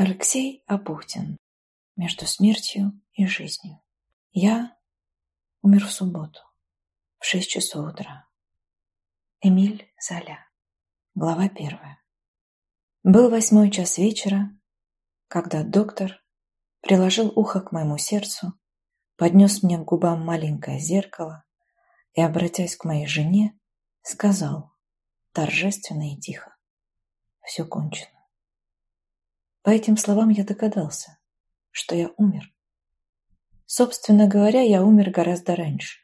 Алексей Апухтин. Между смертью и жизнью. Я умер в субботу в шесть часов утра. Эмиль Золя. Глава первая. Был восьмой час вечера, когда доктор приложил ухо к моему сердцу, поднес мне к губам маленькое зеркало и, обратясь к моей жене, сказал торжественно и тихо. Все кончено. По этим словам я догадался, что я умер. Собственно говоря, я умер гораздо раньше.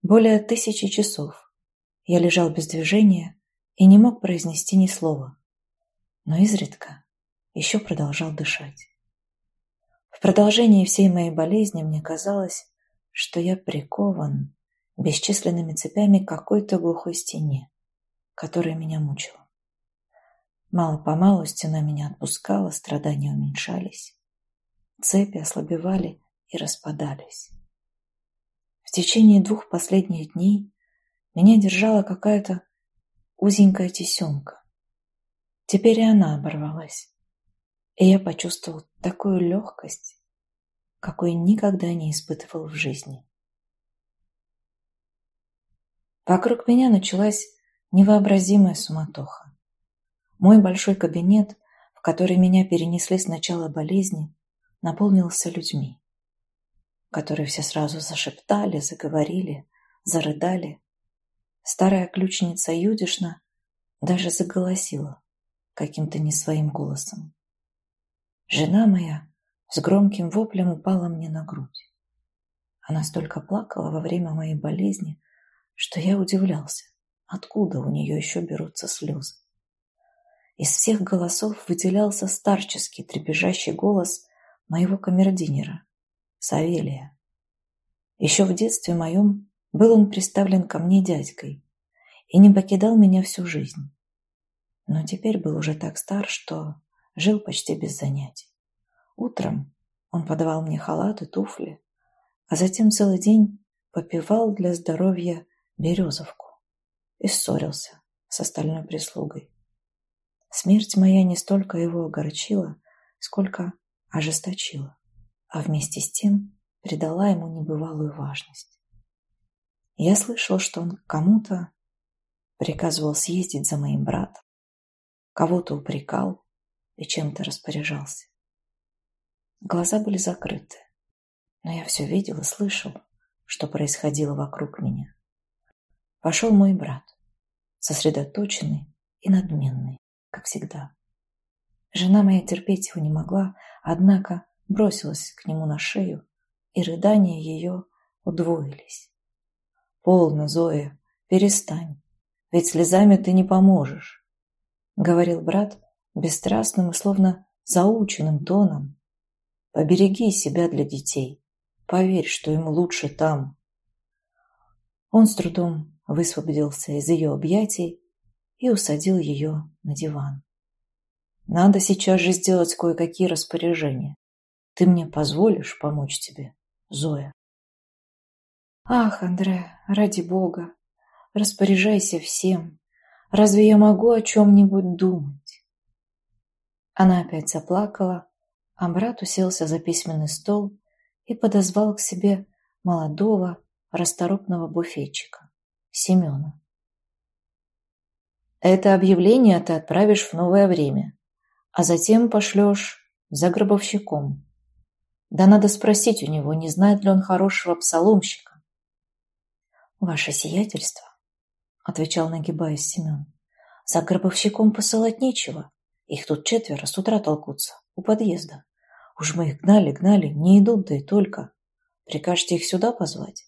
Более тысячи часов я лежал без движения и не мог произнести ни слова, но изредка еще продолжал дышать. В продолжении всей моей болезни мне казалось, что я прикован бесчисленными цепями к какой-то глухой стене, которая меня мучила. Мало-помалу стена меня отпускала, страдания уменьшались. Цепи ослабевали и распадались. В течение двух последних дней меня держала какая-то узенькая тесемка. Теперь и она оборвалась, и я почувствовал такую легкость, какой никогда не испытывал в жизни. Вокруг меня началась невообразимая суматоха. Мой большой кабинет, в который меня перенесли с начала болезни, наполнился людьми, которые все сразу зашептали, заговорили, зарыдали. Старая ключница Юдишна даже заголосила каким-то не своим голосом. Жена моя с громким воплем упала мне на грудь. Она столько плакала во время моей болезни, что я удивлялся, откуда у нее еще берутся слезы. Из всех голосов выделялся старческий, трепежащий голос моего камердинера, Савелия. Еще в детстве моем был он представлен ко мне дядькой и не покидал меня всю жизнь. Но теперь был уже так стар, что жил почти без занятий. Утром он подавал мне халат и туфли, а затем целый день попивал для здоровья березовку и ссорился с остальной прислугой. Смерть моя не столько его огорчила, сколько ожесточила, а вместе с тем придала ему небывалую важность. Я слышал, что он кому-то приказывал съездить за моим братом, кого-то упрекал и чем-то распоряжался. Глаза были закрыты, но я все видел и слышал, что происходило вокруг меня. Пошел мой брат, сосредоточенный и надменный как всегда. Жена моя терпеть его не могла, однако бросилась к нему на шею, и рыдания ее удвоились. «Полно, Зоя, перестань, ведь слезами ты не поможешь», — говорил брат бесстрастным и словно заученным тоном. «Побереги себя для детей, поверь, что им лучше там». Он с трудом высвободился из ее объятий и усадил ее на диван. «Надо сейчас же сделать кое-какие распоряжения. Ты мне позволишь помочь тебе, Зоя?» «Ах, Андре, ради бога, распоряжайся всем. Разве я могу о чем-нибудь думать?» Она опять заплакала, а брат уселся за письменный стол и подозвал к себе молодого, расторопного буфетчика, Семена. Это объявление ты отправишь в новое время, а затем пошлешь за гробовщиком. Да надо спросить у него, не знает ли он хорошего псаломщика. «Ваше сиятельство», — отвечал, нагибаясь Семен, — «за гробовщиком посылать нечего. Их тут четверо с утра толкутся, у подъезда. Уж мы их гнали, гнали, не идут, да и только. Прикажете их сюда позвать?»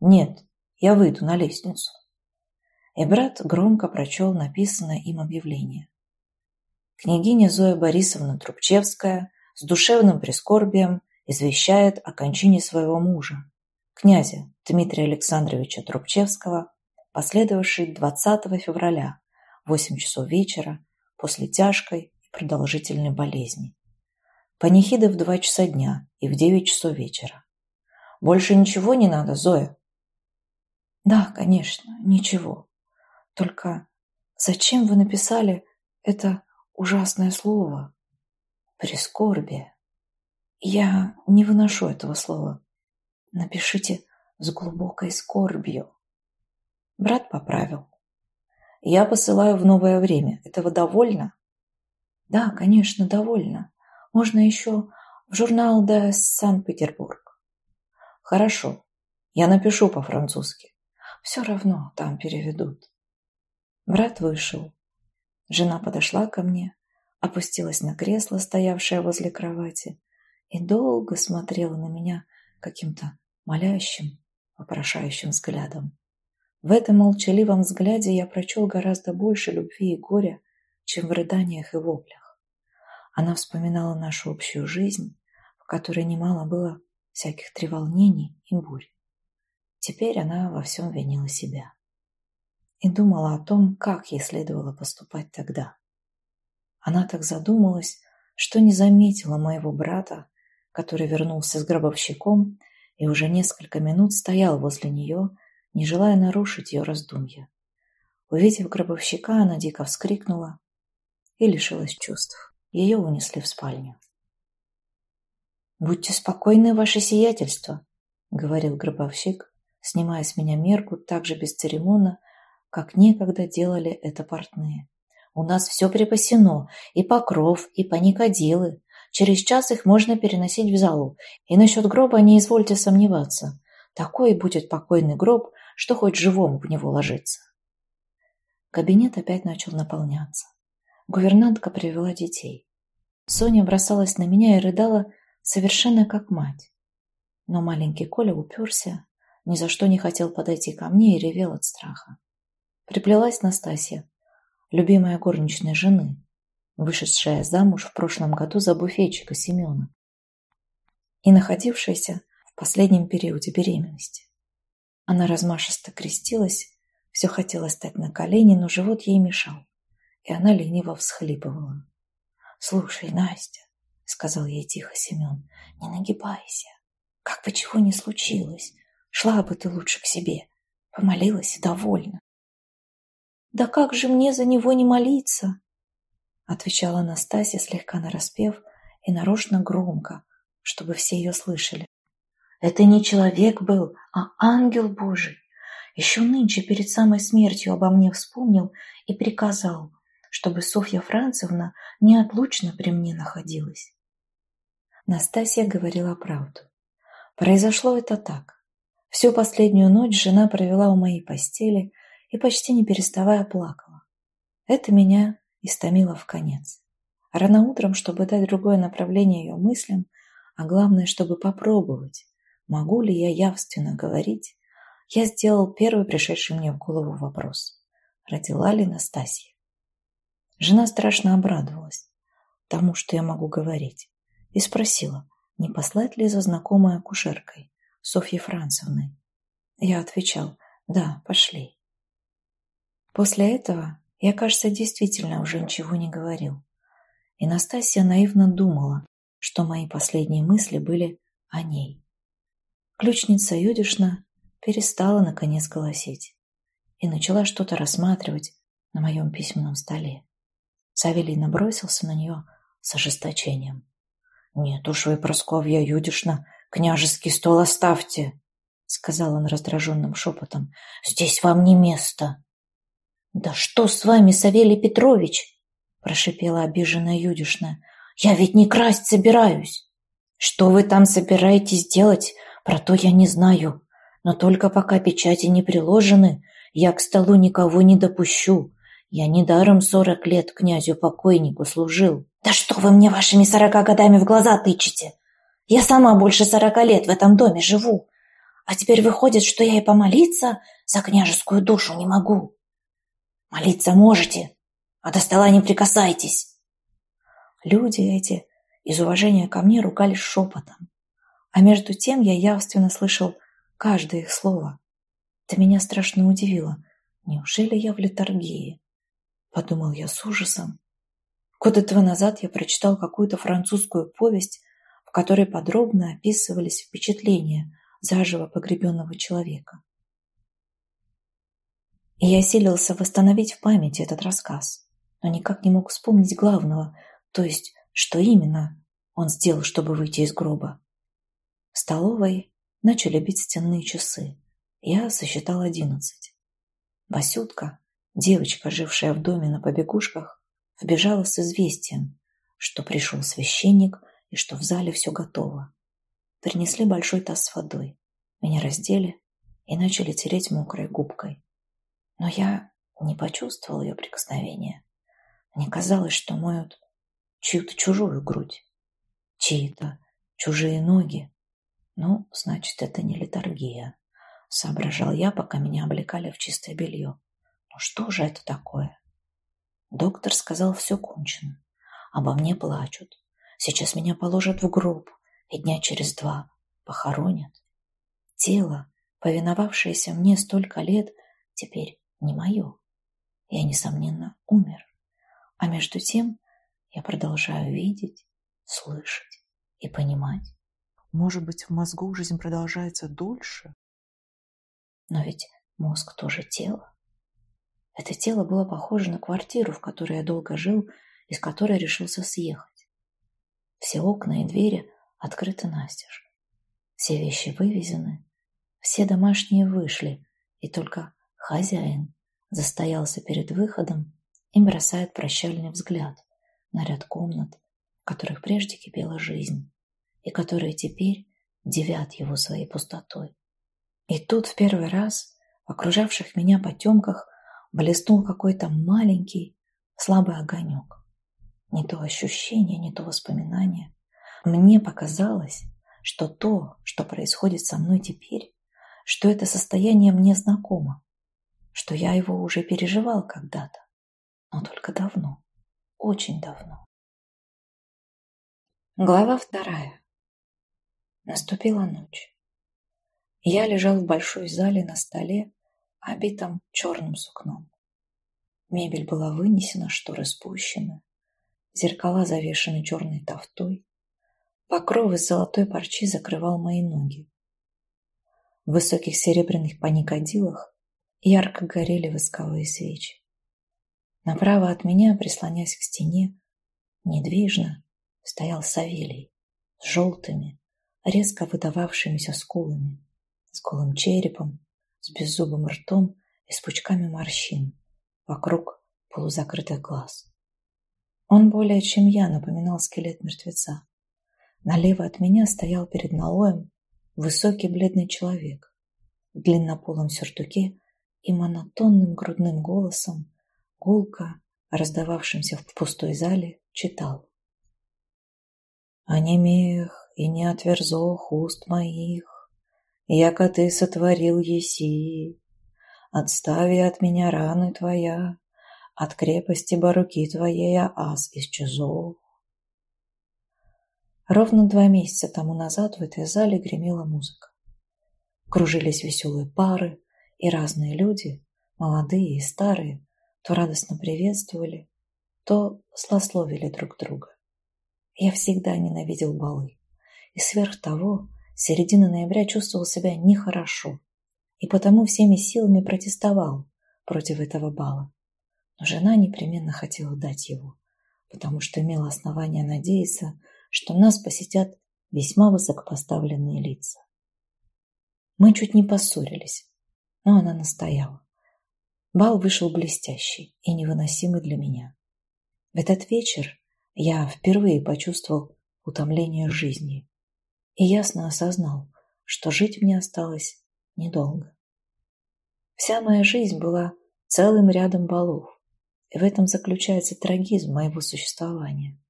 «Нет, я выйду на лестницу». И брат громко прочел написанное им объявление. Княгиня Зоя Борисовна Трубчевская с душевным прискорбием извещает о кончине своего мужа, князя Дмитрия Александровича Трубчевского, последовавшей 20 февраля в 8 часов вечера после тяжкой и продолжительной болезни. Панихиды в 2 часа дня и в 9 часов вечера. Больше ничего не надо, Зоя? Да, конечно, ничего. Только зачем вы написали это ужасное слово? Прискорбие. Я не выношу этого слова. Напишите с глубокой скорбью. Брат поправил. Я посылаю в новое время. Этого довольно? Да, конечно, довольно. Можно еще в журнал «Да Санкт-Петербург». Хорошо. Я напишу по-французски. Все равно там переведут. Брат вышел. Жена подошла ко мне, опустилась на кресло, стоявшее возле кровати, и долго смотрела на меня каким-то молящим, вопрошающим взглядом. В этом молчаливом взгляде я прочел гораздо больше любви и горя, чем в рыданиях и воплях. Она вспоминала нашу общую жизнь, в которой немало было всяких треволнений и бурь. Теперь она во всем винила себя. И думала о том, как ей следовало поступать тогда. Она так задумалась, что не заметила моего брата, который вернулся с гробовщиком и уже несколько минут стоял возле нее, не желая нарушить ее раздумья. Увидев гробовщика, она дико вскрикнула и лишилась чувств. Ее унесли в спальню. «Будьте спокойны, ваше сиятельство», — говорил гробовщик, снимая с меня мерку так же бесцеремонно, как некогда делали это портные. «У нас все припасено, и покров, и паникадилы. Через час их можно переносить в залу, и насчет гроба не извольте сомневаться. Такой будет покойный гроб, что хоть живому в него ложиться. Кабинет опять начал наполняться. Гувернантка привела детей. Соня бросалась на меня и рыдала совершенно как мать. Но маленький Коля уперся, ни за что не хотел подойти ко мне и ревел от страха. Приплелась Настасья, любимая горничная жены, вышедшая замуж в прошлом году за буфетчика Семена и находившаяся последнем периоде беременности. Она размашисто крестилась, все хотела стать на колени, но живот ей мешал, и она лениво всхлипывала. «Слушай, Настя», — сказал ей тихо Семен, — «не нагибайся. Как бы чего ни случилось, шла бы ты лучше к себе, помолилась и довольна». «Да как же мне за него не молиться?» — отвечала Настасья, слегка нараспев и нарочно громко, чтобы все ее слышали. Это не человек был, а ангел Божий. Еще нынче перед самой смертью обо мне вспомнил и приказал, чтобы Софья Францевна неотлучно при мне находилась. Настасья говорила правду. Произошло это так. Всю последнюю ночь жена провела у моей постели и почти не переставая плакала. Это меня истомило в конец. Рано утром, чтобы дать другое направление ее мыслям, а главное, чтобы попробовать, могу ли я явственно говорить, я сделал первый пришедший мне в голову вопрос. Родила ли Настасья? Жена страшно обрадовалась тому, что я могу говорить, и спросила, не послать ли за знакомой акушеркой, Софьей Францевной. Я отвечал, да, пошли. После этого я, кажется, действительно уже ничего не говорил. И Настасья наивно думала, что мои последние мысли были о ней. Ключница Юдишна перестала наконец голосить и начала что-то рассматривать на моем письменном столе. Савелий набросился на нее с ожесточением. «Нет уж вы, Просковья Юдишна, княжеский стол оставьте!» — сказал он раздраженным шепотом. «Здесь вам не место!» «Да что с вами, Савелий Петрович?» — прошипела обиженная Юдишна. «Я ведь не красть собираюсь!» «Что вы там собираетесь делать? Про то я не знаю, но только пока печати не приложены, я к столу никого не допущу. Я недаром сорок лет князю-покойнику служил. Да что вы мне вашими сорока годами в глаза тычете? Я сама больше сорока лет в этом доме живу. А теперь выходит, что я и помолиться за княжескую душу не могу. Молиться можете, а до стола не прикасайтесь. Люди эти из уважения ко мне ругались шепотом. А между тем я явственно слышал каждое их слово. Это меня страшно удивило. Неужели я в литургии? Подумал я с ужасом. Года два назад я прочитал какую-то французскую повесть, в которой подробно описывались впечатления заживо погребенного человека. И я силился восстановить в памяти этот рассказ, но никак не мог вспомнить главного, то есть, Что именно он сделал, чтобы выйти из гроба? В столовой начали бить стенные часы. Я сосчитал одиннадцать. Васютка, девочка, жившая в доме на побегушках, вбежала с известием, что пришел священник и что в зале все готово. Принесли большой таз с водой. Меня раздели и начали тереть мокрой губкой. Но я не почувствовал ее прикосновения. Мне казалось, что моют чью-то чужую грудь, чьи-то чужие ноги. Ну, значит, это не литургия, соображал я, пока меня облекали в чистое белье. Ну что же это такое? Доктор сказал, все кончено. Обо мне плачут. Сейчас меня положат в гроб, и дня через два похоронят. Тело, повиновавшееся мне столько лет, теперь не мое. Я, несомненно, умер. А между тем я продолжаю видеть, слышать и понимать. Может быть, в мозгу жизнь продолжается дольше? Но ведь мозг тоже тело. Это тело было похоже на квартиру, в которой я долго жил, из которой решился съехать. Все окна и двери открыты настежь. Все вещи вывезены, все домашние вышли, и только хозяин застоялся перед выходом и бросает прощальный взгляд на ряд комнат, в которых прежде кипела жизнь, и которые теперь девят его своей пустотой. И тут в первый раз в окружавших меня потемках блеснул какой-то маленький слабый огонек. Не то ощущение, не то воспоминание. Мне показалось, что то, что происходит со мной теперь, что это состояние мне знакомо, что я его уже переживал когда-то, но только давно, очень давно. Глава вторая. Наступила ночь. Я лежал в большой зале на столе, обитом черным сукном. Мебель была вынесена, шторы спущены, зеркала завешены черной тофтой, покров из золотой парчи закрывал мои ноги. В высоких серебряных паникадилах ярко горели восковые свечи. Направо от меня, прислонясь к стене, недвижно стоял Савелий с желтыми, резко выдававшимися скулами, с голым черепом, с беззубым ртом и с пучками морщин вокруг полузакрытых глаз. Он более чем я напоминал скелет мертвеца. Налево от меня стоял перед налоем высокий бледный человек в длиннополом сюртуке и монотонным грудным голосом, гулко раздававшимся в пустой зале, читал. «А немех и не отверзох уст моих, яко ты сотворил еси, отстави от меня раны твоя, от крепости баруки твоей ас исчезох. Ровно два месяца тому назад в этой зале гремела музыка. Кружились веселые пары, и разные люди, молодые и старые, то радостно приветствовали, то слословили друг друга. Я всегда ненавидел балы, и сверх того, середины ноября чувствовал себя нехорошо, и потому всеми силами протестовал против этого бала. Но жена непременно хотела дать его, потому что имела основания надеяться, что нас посетят весьма высокопоставленные лица. Мы чуть не поссорились, но она настояла. Бал вышел блестящий и невыносимый для меня. В этот вечер я впервые почувствовал утомление жизни и ясно осознал, что жить мне осталось недолго. Вся моя жизнь была целым рядом балов, и в этом заключается трагизм моего существования.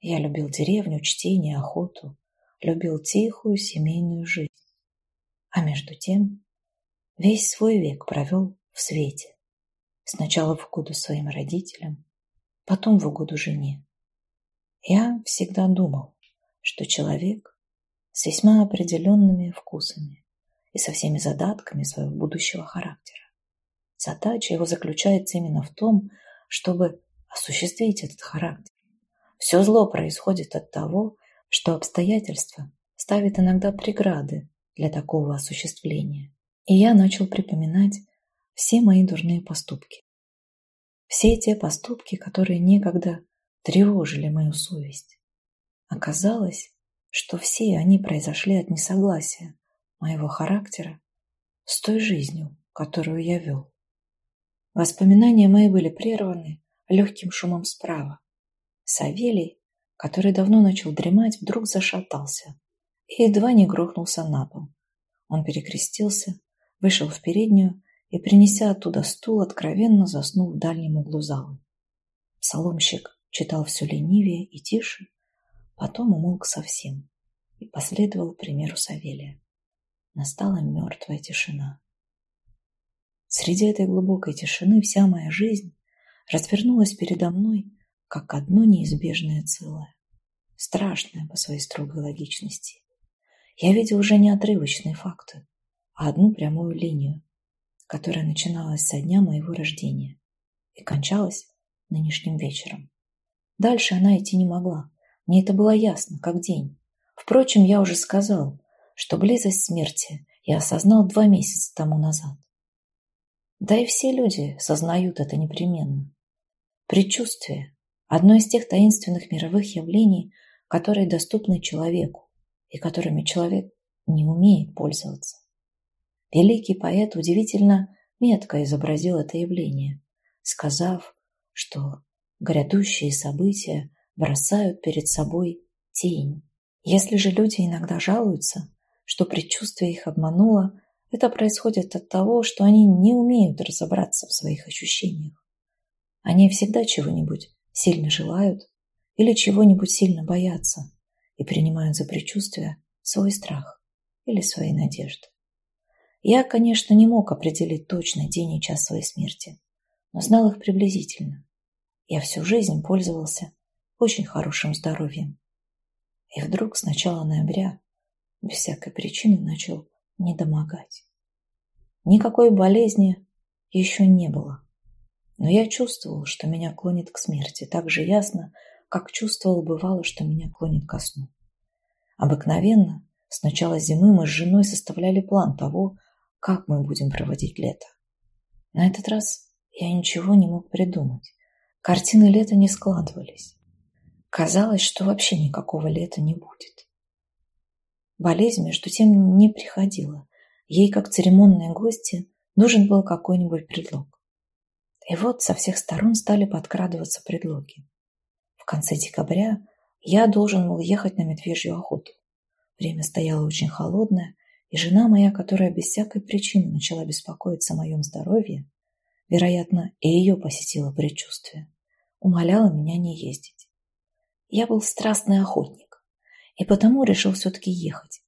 Я любил деревню, чтение, охоту, любил тихую семейную жизнь. А между тем весь свой век провел в свете. Сначала в угоду своим родителям, потом в угоду жене. Я всегда думал, что человек с весьма определенными вкусами и со всеми задатками своего будущего характера. Задача его заключается именно в том, чтобы осуществить этот характер, все зло происходит от того, что обстоятельства ставят иногда преграды для такого осуществления. И я начал припоминать все мои дурные поступки. Все те поступки, которые некогда тревожили мою совесть. Оказалось, что все они произошли от несогласия моего характера с той жизнью, которую я вел. Воспоминания мои были прерваны легким шумом справа. Савелий, который давно начал дремать, вдруг зашатался и едва не грохнулся на пол. Он перекрестился, вышел в переднюю и, принеся оттуда стул, откровенно заснул в дальнем углу зала. Соломщик читал все ленивее и тише, потом умолк совсем и последовал примеру Савелия. Настала мертвая тишина. Среди этой глубокой тишины вся моя жизнь развернулась передо мной, как одно неизбежное целое, страшное по своей строгой логичности. Я видел уже не отрывочные факты, а одну прямую линию, которая начиналась со дня моего рождения и кончалась нынешним вечером. Дальше она идти не могла, мне это было ясно, как день. Впрочем, я уже сказал, что близость смерти я осознал два месяца тому назад. Да и все люди сознают это непременно. Предчувствие – одно из тех таинственных мировых явлений, которые доступны человеку и которыми человек не умеет пользоваться. Великий поэт удивительно метко изобразил это явление, сказав, что грядущие события бросают перед собой тень. Если же люди иногда жалуются, что предчувствие их обмануло, это происходит от того, что они не умеют разобраться в своих ощущениях. Они всегда чего-нибудь сильно желают или чего-нибудь сильно боятся и принимают за предчувствие свой страх или свои надежды. Я, конечно, не мог определить точный день и час своей смерти, но знал их приблизительно. Я всю жизнь пользовался очень хорошим здоровьем. И вдруг с начала ноября без всякой причины начал недомогать. Никакой болезни еще не было. Но я чувствовал, что меня клонит к смерти так же ясно, как чувствовал бывало, что меня клонит ко сну. Обыкновенно с начала зимы мы с женой составляли план того, как мы будем проводить лето. На этот раз я ничего не мог придумать. Картины лета не складывались. Казалось, что вообще никакого лета не будет. Болезнь, между тем, не приходила. Ей, как церемонные гости, нужен был какой-нибудь предлог. И вот со всех сторон стали подкрадываться предлоги. В конце декабря я должен был ехать на медвежью охоту. Время стояло очень холодное, и жена моя, которая без всякой причины начала беспокоиться о моем здоровье, вероятно, и ее посетило предчувствие, умоляла меня не ездить. Я был страстный охотник и потому решил все-таки ехать.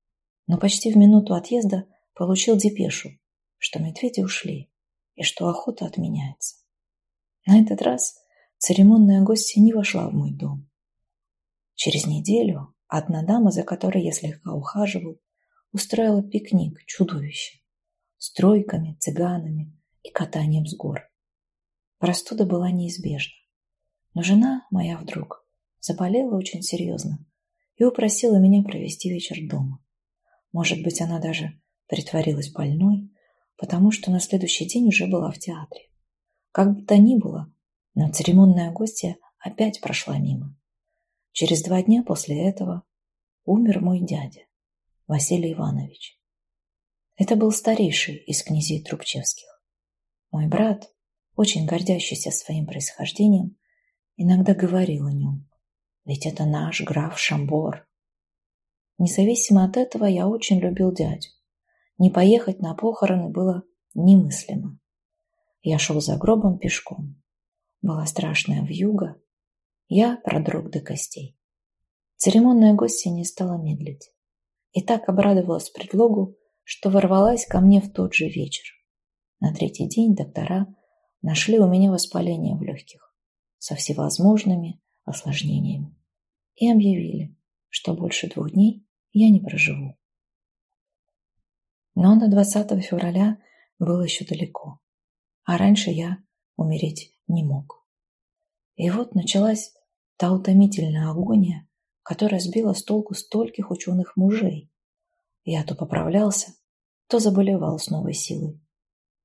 Но почти в минуту отъезда получил депешу, что медведи ушли и что охота отменяется. На этот раз церемонная гостья не вошла в мой дом. Через неделю одна дама, за которой я слегка ухаживал, устроила пикник чудовище с тройками, цыганами и катанием с гор. Простуда была неизбежна. Но жена моя вдруг заболела очень серьезно и упросила меня провести вечер дома. Может быть, она даже притворилась больной, потому что на следующий день уже была в театре. Как бы то ни было, но церемонная гостья опять прошла мимо. Через два дня после этого умер мой дядя, Василий Иванович. Это был старейший из князей Трубчевских. Мой брат, очень гордящийся своим происхождением, иногда говорил о нем. Ведь это наш граф Шамбор. Независимо от этого, я очень любил дядю. Не поехать на похороны было немыслимо. Я шел за гробом пешком. Была страшная вьюга. Я продрог до костей. Церемонная гостья не стала медлить. И так обрадовалась предлогу, что ворвалась ко мне в тот же вечер. На третий день доктора нашли у меня воспаление в легких со всевозможными осложнениями и объявили, что больше двух дней я не проживу. Но до 20 февраля было еще далеко, а раньше я умереть не мог. И вот началась та утомительная агония, которая сбила с толку стольких ученых мужей. Я то поправлялся, то заболевал с новой силой,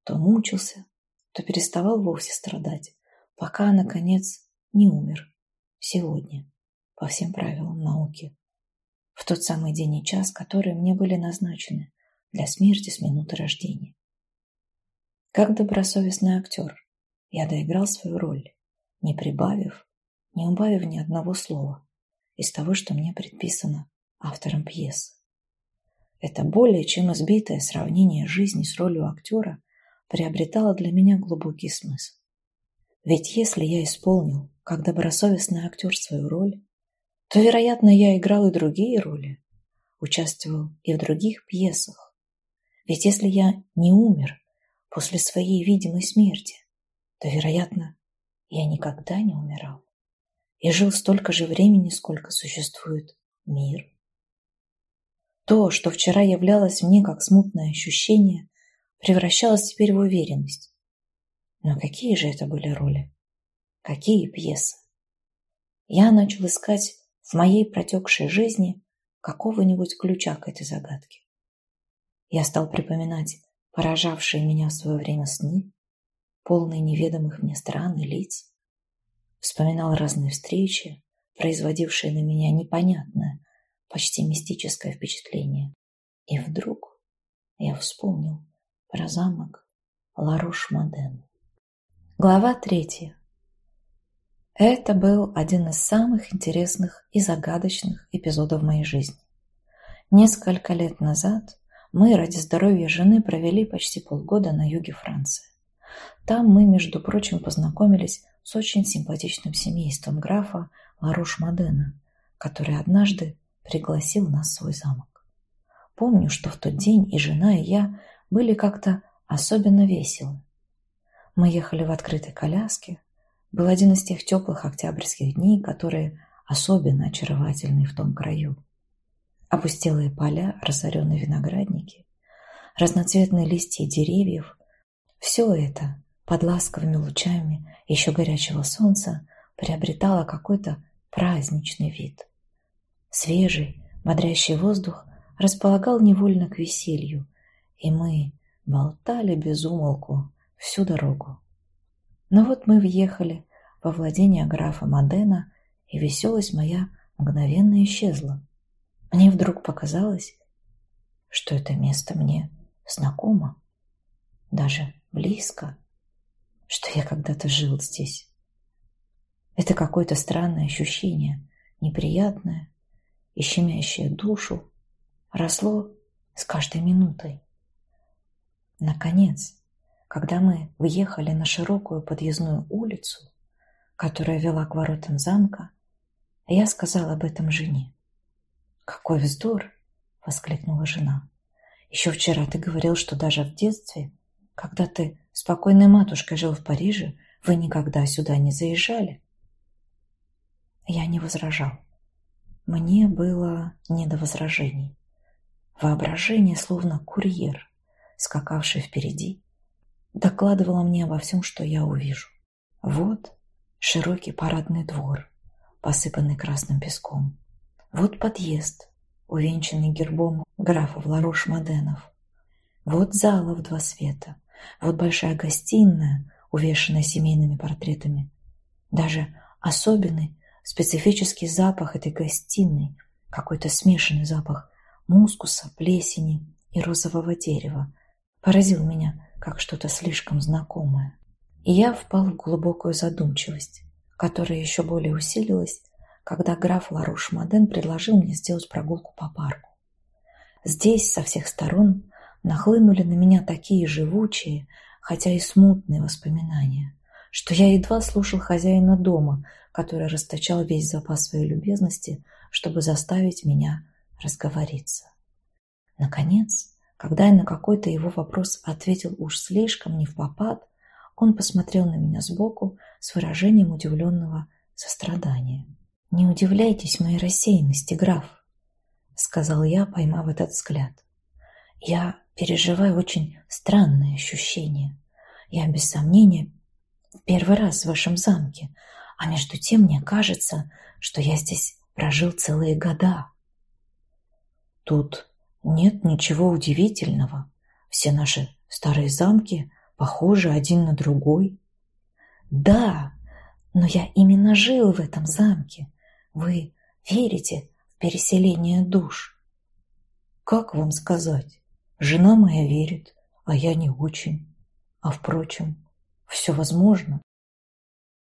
то мучился, то переставал вовсе страдать, пока, наконец, не умер сегодня, по всем правилам науки, в тот самый день и час, которые мне были назначены для смерти с минуты рождения. Как добросовестный актер, я доиграл свою роль, не прибавив, не убавив ни одного слова из того, что мне предписано автором пьесы. Это более чем избитое сравнение жизни с ролью актера приобретало для меня глубокий смысл. Ведь если я исполнил, как добросовестный актер, свою роль, то, вероятно, я играл и другие роли, участвовал и в других пьесах. Ведь если я не умер после своей видимой смерти, то, вероятно, я никогда не умирал и жил столько же времени, сколько существует мир. То, что вчера являлось мне как смутное ощущение, превращалось теперь в уверенность. Но какие же это были роли? Какие пьесы? Я начал искать в моей протекшей жизни какого-нибудь ключа к этой загадке. Я стал припоминать поражавшие меня в свое время сны, полные неведомых мне стран и лиц. Вспоминал разные встречи, производившие на меня непонятное, почти мистическое впечатление. И вдруг я вспомнил про замок Ларош-Моден. Глава третья. Это был один из самых интересных и загадочных эпизодов моей жизни. Несколько лет назад мы ради здоровья жены провели почти полгода на юге Франции. Там мы, между прочим, познакомились с очень симпатичным семейством графа Ларош-Модена, который однажды пригласил нас в свой замок. Помню, что в тот день и жена, и я были как-то особенно веселы. Мы ехали в открытой коляске. Был один из тех теплых октябрьских дней, которые особенно очаровательны в том краю. Опустелые поля, разоренные виноградники, разноцветные листья деревьев – все это под ласковыми лучами еще горячего солнца приобретало какой-то праздничный вид. Свежий, бодрящий воздух располагал невольно к веселью, и мы болтали без умолку всю дорогу. Но вот мы въехали во владение графа Модена, и веселость моя мгновенно исчезла. Мне вдруг показалось, что это место мне знакомо, даже близко, что я когда-то жил здесь. Это какое-то странное ощущение, неприятное, и щемящее душу, росло с каждой минутой. Наконец, когда мы въехали на широкую подъездную улицу, которая вела к воротам замка, я сказала об этом жене. «Какой вздор!» — воскликнула жена. «Еще вчера ты говорил, что даже в детстве, когда ты спокойной матушкой жил в Париже, вы никогда сюда не заезжали». Я не возражал. Мне было не до возражений. Воображение, словно курьер, скакавший впереди, докладывало мне обо всем, что я увижу. Вот широкий парадный двор, посыпанный красным песком. Вот подъезд, увенчанный гербом графов Ларош-Моденов. Вот зала в два света. Вот большая гостиная, увешанная семейными портретами. Даже особенный Специфический запах этой гостиной, какой-то смешанный запах мускуса, плесени и розового дерева, поразил меня как что-то слишком знакомое. И я впал в глубокую задумчивость, которая еще более усилилась, когда граф Ларуш-Моден предложил мне сделать прогулку по парку. Здесь со всех сторон нахлынули на меня такие живучие, хотя и смутные воспоминания, что я едва слушал хозяина дома, который расточал весь запас своей любезности, чтобы заставить меня разговориться. Наконец, когда я на какой-то его вопрос ответил уж слишком не в попад, он посмотрел на меня сбоку с выражением удивленного сострадания. «Не удивляйтесь моей рассеянности, граф», — сказал я, поймав этот взгляд. «Я переживаю очень странные ощущения. Я, без сомнения, в первый раз в вашем замке, а между тем мне кажется, что я здесь прожил целые года. Тут нет ничего удивительного. Все наши старые замки похожи один на другой. Да, Но я именно жил в этом замке. Вы верите в переселение душ? Как вам сказать? Жена моя верит, а я не очень. А впрочем, все возможно.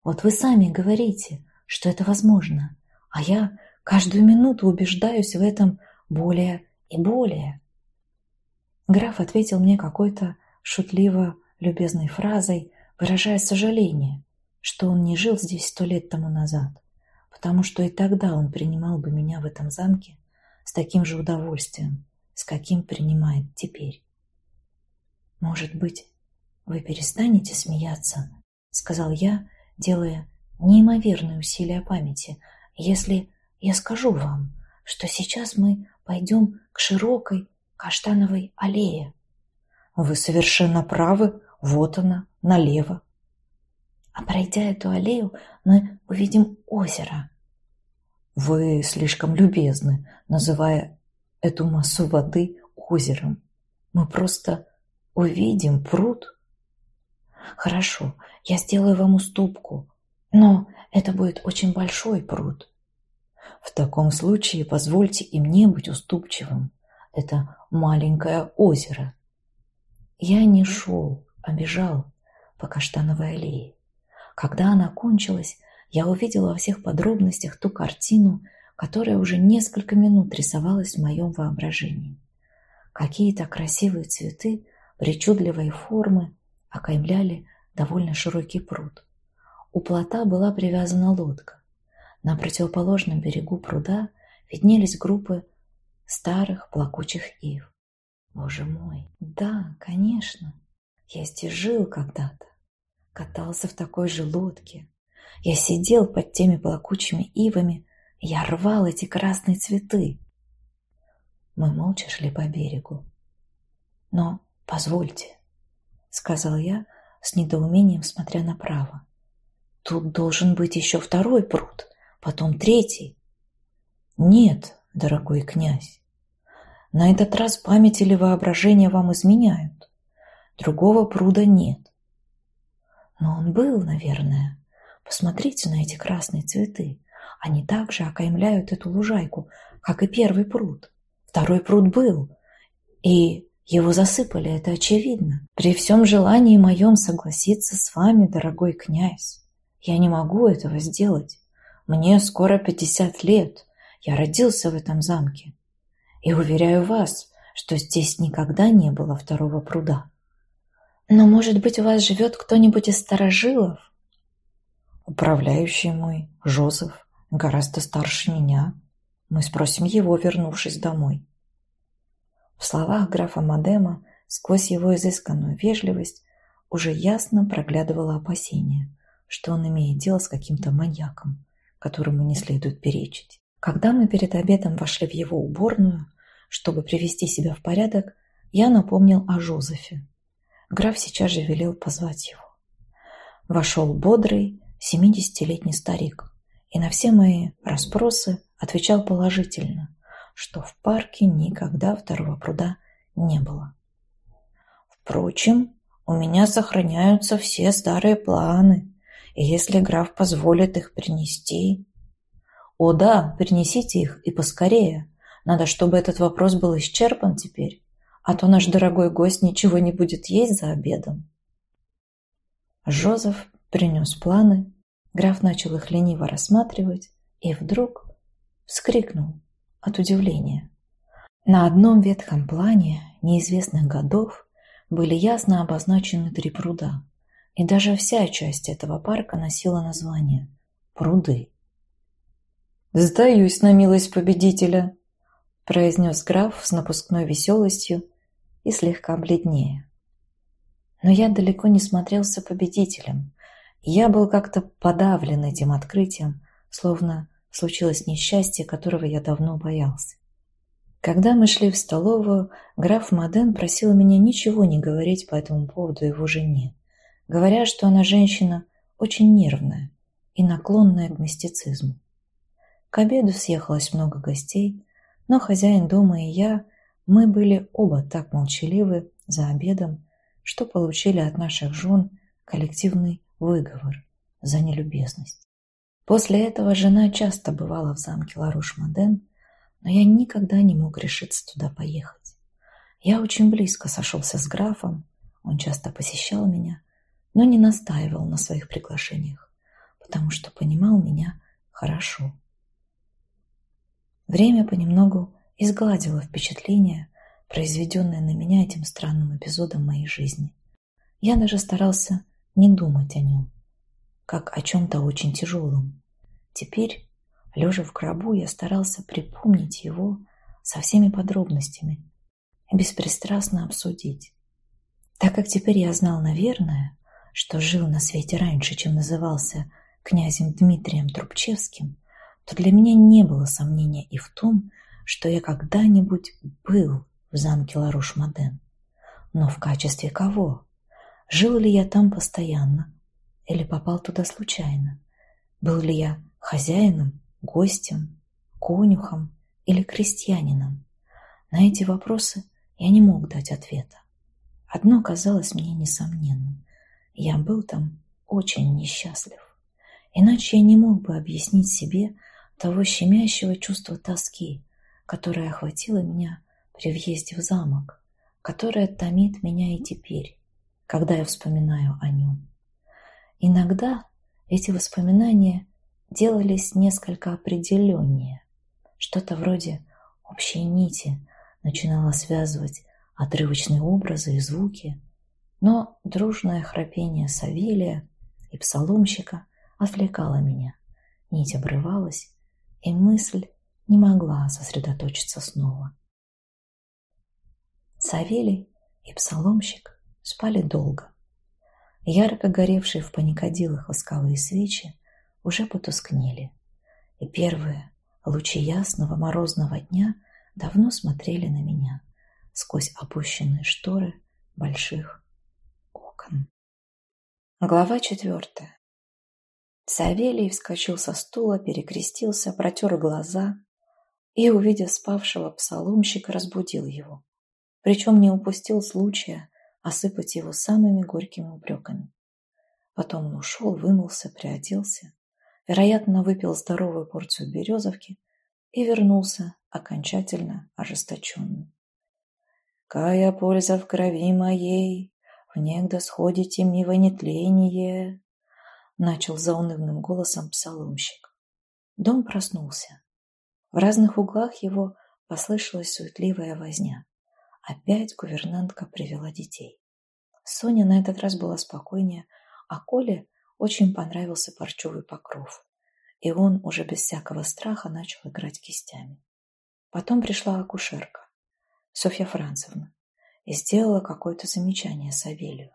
Вот вы сами говорите, что это возможно, а я каждую минуту убеждаюсь в этом более и более. Граф ответил мне какой-то шутливо любезной фразой, выражая сожаление, что он не жил здесь сто лет тому назад, потому что и тогда он принимал бы меня в этом замке с таким же удовольствием, с каким принимает теперь. «Может быть, вы перестанете смеяться?» — сказал я, делая неимоверные усилия памяти, «если я скажу вам, что сейчас мы пойдем к широкой каштановой аллее». «Вы совершенно правы. Вот она, налево». «А пройдя эту аллею, мы увидим озеро». «Вы слишком любезны, называя эту массу воды озером. Мы просто увидим пруд». «Хорошо, я сделаю вам уступку, но это будет очень большой пруд». «В таком случае позвольте и мне быть уступчивым. Это маленькое озеро». Я не шел, а бежал по каштановой аллее. Когда она кончилась, я увидела во всех подробностях ту картину, которая уже несколько минут рисовалась в моем воображении. Какие-то красивые цветы, причудливые формы окаймляли довольно широкий пруд. У плота была привязана лодка. На противоположном берегу пруда виднелись группы старых плакучих ив. Боже мой, да, конечно, я здесь жил когда-то, катался в такой же лодке. Я сидел под теми плакучими ивами, я рвал эти красные цветы. Мы молча шли по берегу. Но позвольте, сказал я с недоумением, смотря направо. Тут должен быть еще второй пруд, потом третий. Нет, дорогой князь, на этот раз память или воображение вам изменяют. Другого пруда нет. Но он был, наверное. Посмотрите на эти красные цветы. Они также окаймляют эту лужайку, как и первый пруд. Второй пруд был, и его засыпали, это очевидно. При всем желании моем согласиться с вами, дорогой князь, я не могу этого сделать. Мне скоро пятьдесят лет, я родился в этом замке. И уверяю вас, что здесь никогда не было второго пруда. Но, может быть, у вас живет кто-нибудь из старожилов? Управляющий мой, Жозеф, гораздо старше меня. Мы спросим его, вернувшись домой. В словах графа Мадема, сквозь его изысканную вежливость, уже ясно проглядывало опасение, что он имеет дело с каким-то маньяком, которому не следует перечить. Когда мы перед обедом вошли в его уборную, чтобы привести себя в порядок, я напомнил о Жозефе. Граф сейчас же велел позвать его. Вошел бодрый, семидесятилетний старик, и на все мои расспросы отвечал положительно, что в парке никогда второго пруда не было. Впрочем, у меня сохраняются все старые планы, и если граф позволит их принести... О да, принесите их и поскорее. Надо, чтобы этот вопрос был исчерпан теперь, а то наш дорогой гость ничего не будет есть за обедом. Жозеф принес планы, граф начал их лениво рассматривать и вдруг вскрикнул от удивления. На одном ветхом плане неизвестных годов были ясно обозначены три пруда, и даже вся часть этого парка носила название «Пруды». «Сдаюсь на милость победителя», – произнес граф с напускной веселостью и слегка бледнее. Но я далеко не смотрелся победителем. Я был как-то подавлен этим открытием, словно случилось несчастье, которого я давно боялся. Когда мы шли в столовую, граф Маден просил меня ничего не говорить по этому поводу его жене, говоря, что она женщина очень нервная и наклонная к мистицизму. К обеду съехалось много гостей, но хозяин дома и я, мы были оба так молчаливы за обедом, что получили от наших жен коллективный выговор за нелюбезность. После этого жена часто бывала в замке Ларуш-Моден, но я никогда не мог решиться туда поехать. Я очень близко сошелся с графом, он часто посещал меня, но не настаивал на своих приглашениях, потому что понимал меня хорошо. Время понемногу изгладило впечатление, произведенное на меня этим странным эпизодом моей жизни. Я даже старался не думать о нем, как о чем-то очень тяжелом. Теперь, лежа в гробу, я старался припомнить его со всеми подробностями и беспристрастно обсудить. Так как теперь я знал, наверное, что жил на свете раньше, чем назывался князем Дмитрием Трубчевским, то для меня не было сомнения и в том, что я когда-нибудь был в замке Ларуш-Моден. Но в качестве кого? Жил ли я там постоянно или попал туда случайно? Был ли я хозяином, гостем, конюхом или крестьянином? На эти вопросы я не мог дать ответа. Одно казалось мне несомненным. Я был там очень несчастлив. Иначе я не мог бы объяснить себе того щемящего чувства тоски, которое охватило меня при въезде в замок, которое томит меня и теперь, когда я вспоминаю о нем. Иногда эти воспоминания делались несколько определеннее. Что-то вроде общей нити начинало связывать отрывочные образы и звуки, но дружное храпение Савелия и псаломщика отвлекало меня. Нить обрывалась, и мысль не могла сосредоточиться снова. Савелий и псаломщик спали долго. Ярко горевшие в паникодилах восковые свечи уже потускнели, и первые лучи ясного морозного дня давно смотрели на меня сквозь опущенные шторы больших окон. Глава четвертая. Савелий вскочил со стула, перекрестился, протер глаза и, увидев спавшего псаломщика, разбудил его. Причем не упустил случая осыпать его самыми горькими упреками. Потом он ушел, вымылся, приоделся, вероятно, выпил здоровую порцию березовки и вернулся окончательно ожесточенным. «Кая польза в крови моей, в негда сходите мне во нетление», начал заунывным голосом псаломщик. Дом проснулся. В разных углах его послышалась суетливая возня. Опять гувернантка привела детей. Соня на этот раз была спокойнее, а Коле очень понравился парчевый покров, и он уже без всякого страха начал играть кистями. Потом пришла акушерка, Софья Францевна, и сделала какое-то замечание Савелию.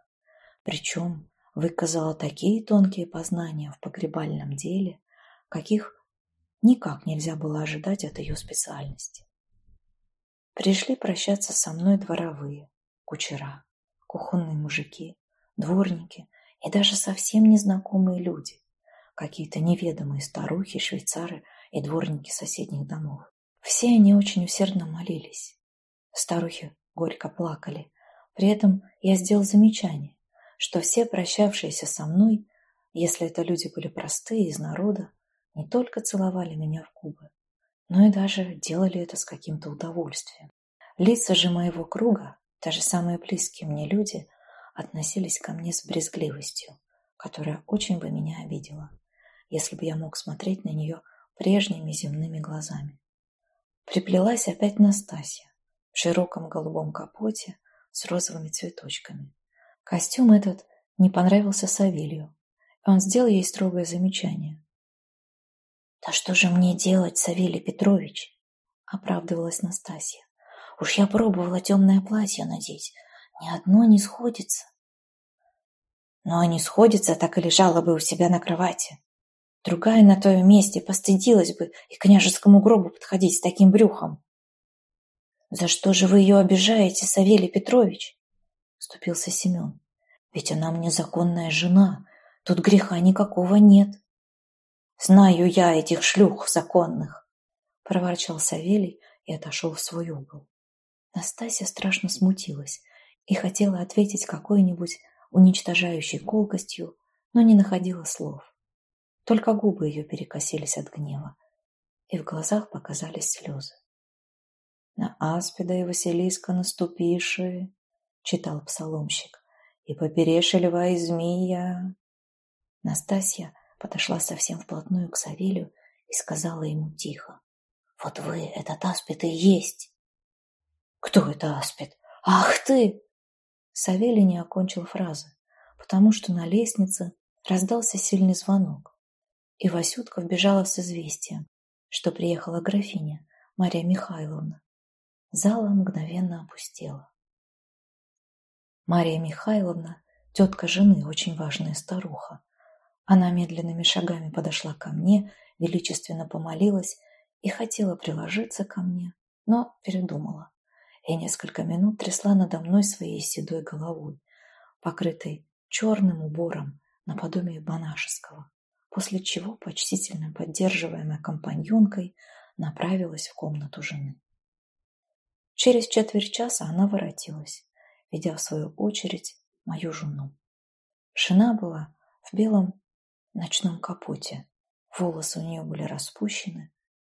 Причем выказала такие тонкие познания в погребальном деле, каких никак нельзя было ожидать от ее специальности. Пришли прощаться со мной дворовые, кучера, кухонные мужики, дворники и даже совсем незнакомые люди, какие-то неведомые старухи, швейцары и дворники соседних домов. Все они очень усердно молились. Старухи горько плакали. При этом я сделал замечание, что все прощавшиеся со мной, если это люди были простые из народа, не только целовали меня в губы, но и даже делали это с каким-то удовольствием. Лица же моего круга, даже самые близкие мне люди, относились ко мне с брезгливостью, которая очень бы меня обидела, если бы я мог смотреть на нее прежними земными глазами. Приплелась опять Настасья в широком голубом капоте с розовыми цветочками. Костюм этот не понравился Савелью. Он сделал ей строгое замечание. «Да что же мне делать, Савелий Петрович?» — оправдывалась Настасья. «Уж я пробовала темное платье надеть. Ни одно не сходится». «Но не сходится, так и лежала бы у себя на кровати. Другая на том месте постыдилась бы и к княжескому гробу подходить с таким брюхом». «За что же вы ее обижаете, Савелий Петрович?» вступился Семен. Ведь она мне законная жена, тут греха никакого нет. Знаю я этих шлюх законных, проворчал Савелий и отошел в свой угол. Настасья страшно смутилась и хотела ответить какой-нибудь уничтожающей колкостью, но не находила слов. Только губы ее перекосились от гнева, и в глазах показались слезы. «На аспида и Василиска наступиши», — читал псаломщик, «и попереши льва и змея». Настасья подошла совсем вплотную к Савелию и сказала ему тихо. «Вот вы, этот аспид и есть!» «Кто это аспид? Ах ты!» Савелий не окончил фразы, потому что на лестнице раздался сильный звонок, и Васютка вбежала с известием, что приехала графиня Мария Михайловна. Зала мгновенно опустела. Мария Михайловна, тетка жены, очень важная старуха. Она медленными шагами подошла ко мне, величественно помолилась и хотела приложиться ко мне, но передумала и несколько минут трясла надо мной своей седой головой, покрытой черным убором наподобие монашеского, после чего, почтительно поддерживаемая компаньонкой, направилась в комнату жены. Через четверть часа она воротилась, ведя в свою очередь мою жену. Жена была в белом ночном капоте, волосы у нее были распущены,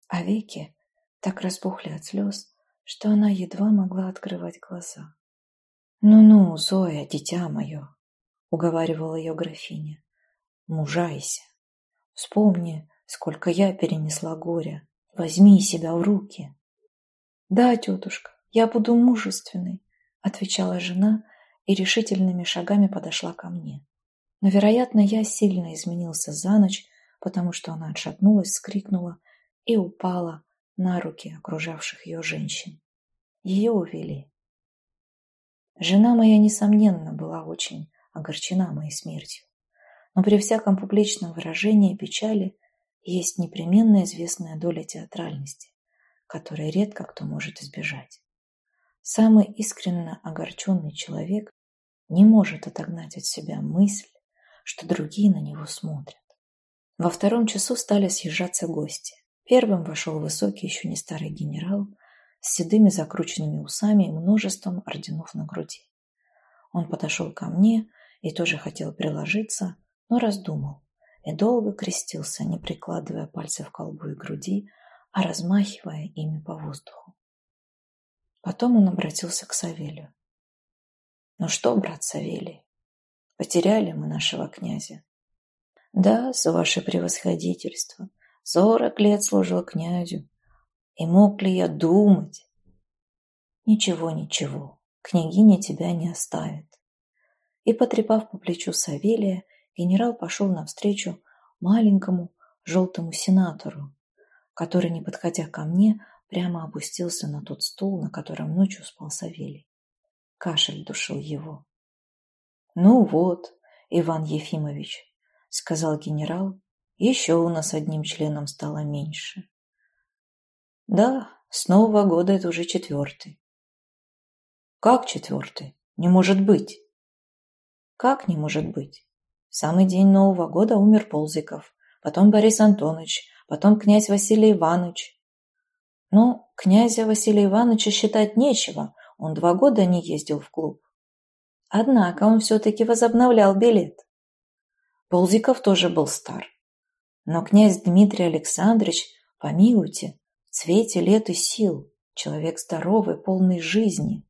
а веки так разбухли от слез, что она едва могла открывать глаза. «Ну-ну, Зоя, дитя мое!» — уговаривала ее графиня. «Мужайся! Вспомни, сколько я перенесла горя. Возьми себя в руки!» «Да, тетушка, я буду мужественной», — отвечала жена и решительными шагами подошла ко мне. Но, вероятно, я сильно изменился за ночь, потому что она отшатнулась, скрикнула и упала, на руки окружавших ее женщин. Ее увели. Жена моя, несомненно, была очень огорчена моей смертью, но при всяком публичном выражении печали есть непременно известная доля театральности, которой редко кто может избежать. Самый искренне огорченный человек не может отогнать от себя мысль, что другие на него смотрят. Во втором часу стали съезжаться гости. Первым вошел высокий, еще не старый генерал, с седыми закрученными усами и множеством орденов на груди. Он подошел ко мне и тоже хотел приложиться, но раздумал и долго крестился, не прикладывая пальцев к колбу и груди, а размахивая ими по воздуху. Потом он обратился к Савелию. «Ну что, брат Савелий, потеряли мы нашего князя?» «Да, за ваше превосходительство», Сорок лет служил князю. И мог ли я думать? Ничего, ничего, княгиня тебя не оставит. И, потрепав по плечу Савелия, генерал пошел навстречу маленькому желтому сенатору, который, не подходя ко мне, прямо опустился на тот стул, на котором ночью спал Савелий. Кашель душил его. «Ну вот, Иван Ефимович», — сказал генерал, еще у нас одним членом стало меньше. Да, с Нового года это уже четвертый. Как четвертый? Не может быть. Как не может быть? В самый день Нового года умер Ползиков, потом Борис Антонович, потом князь Василий Иванович. Ну, князя Василия Ивановича считать нечего, он два года не ездил в клуб. Однако он все-таки возобновлял билет. Ползиков тоже был стар, но князь Дмитрий Александрович, помилуйте, в цвете лет и сил, человек здоровый, полный жизни.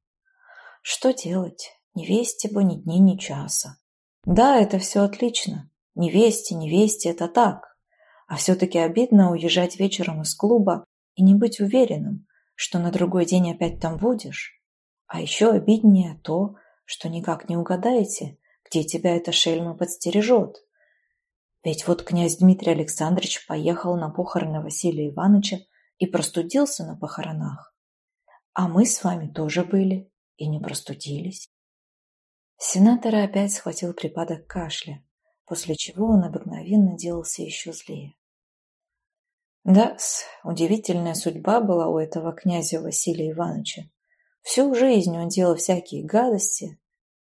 Что делать? Ни вести бы ни дни, ни часа. Да, это все отлично. Не вести, не вести – это так. А все-таки обидно уезжать вечером из клуба и не быть уверенным, что на другой день опять там будешь. А еще обиднее то, что никак не угадаете, где тебя эта шельма подстережет. Ведь вот князь Дмитрий Александрович поехал на похороны Василия Ивановича и простудился на похоронах. А мы с вами тоже были и не простудились. Сенатора опять схватил припадок кашля, после чего он обыкновенно делался еще злее. да удивительная судьба была у этого князя Василия Ивановича. Всю жизнь он делал всякие гадости,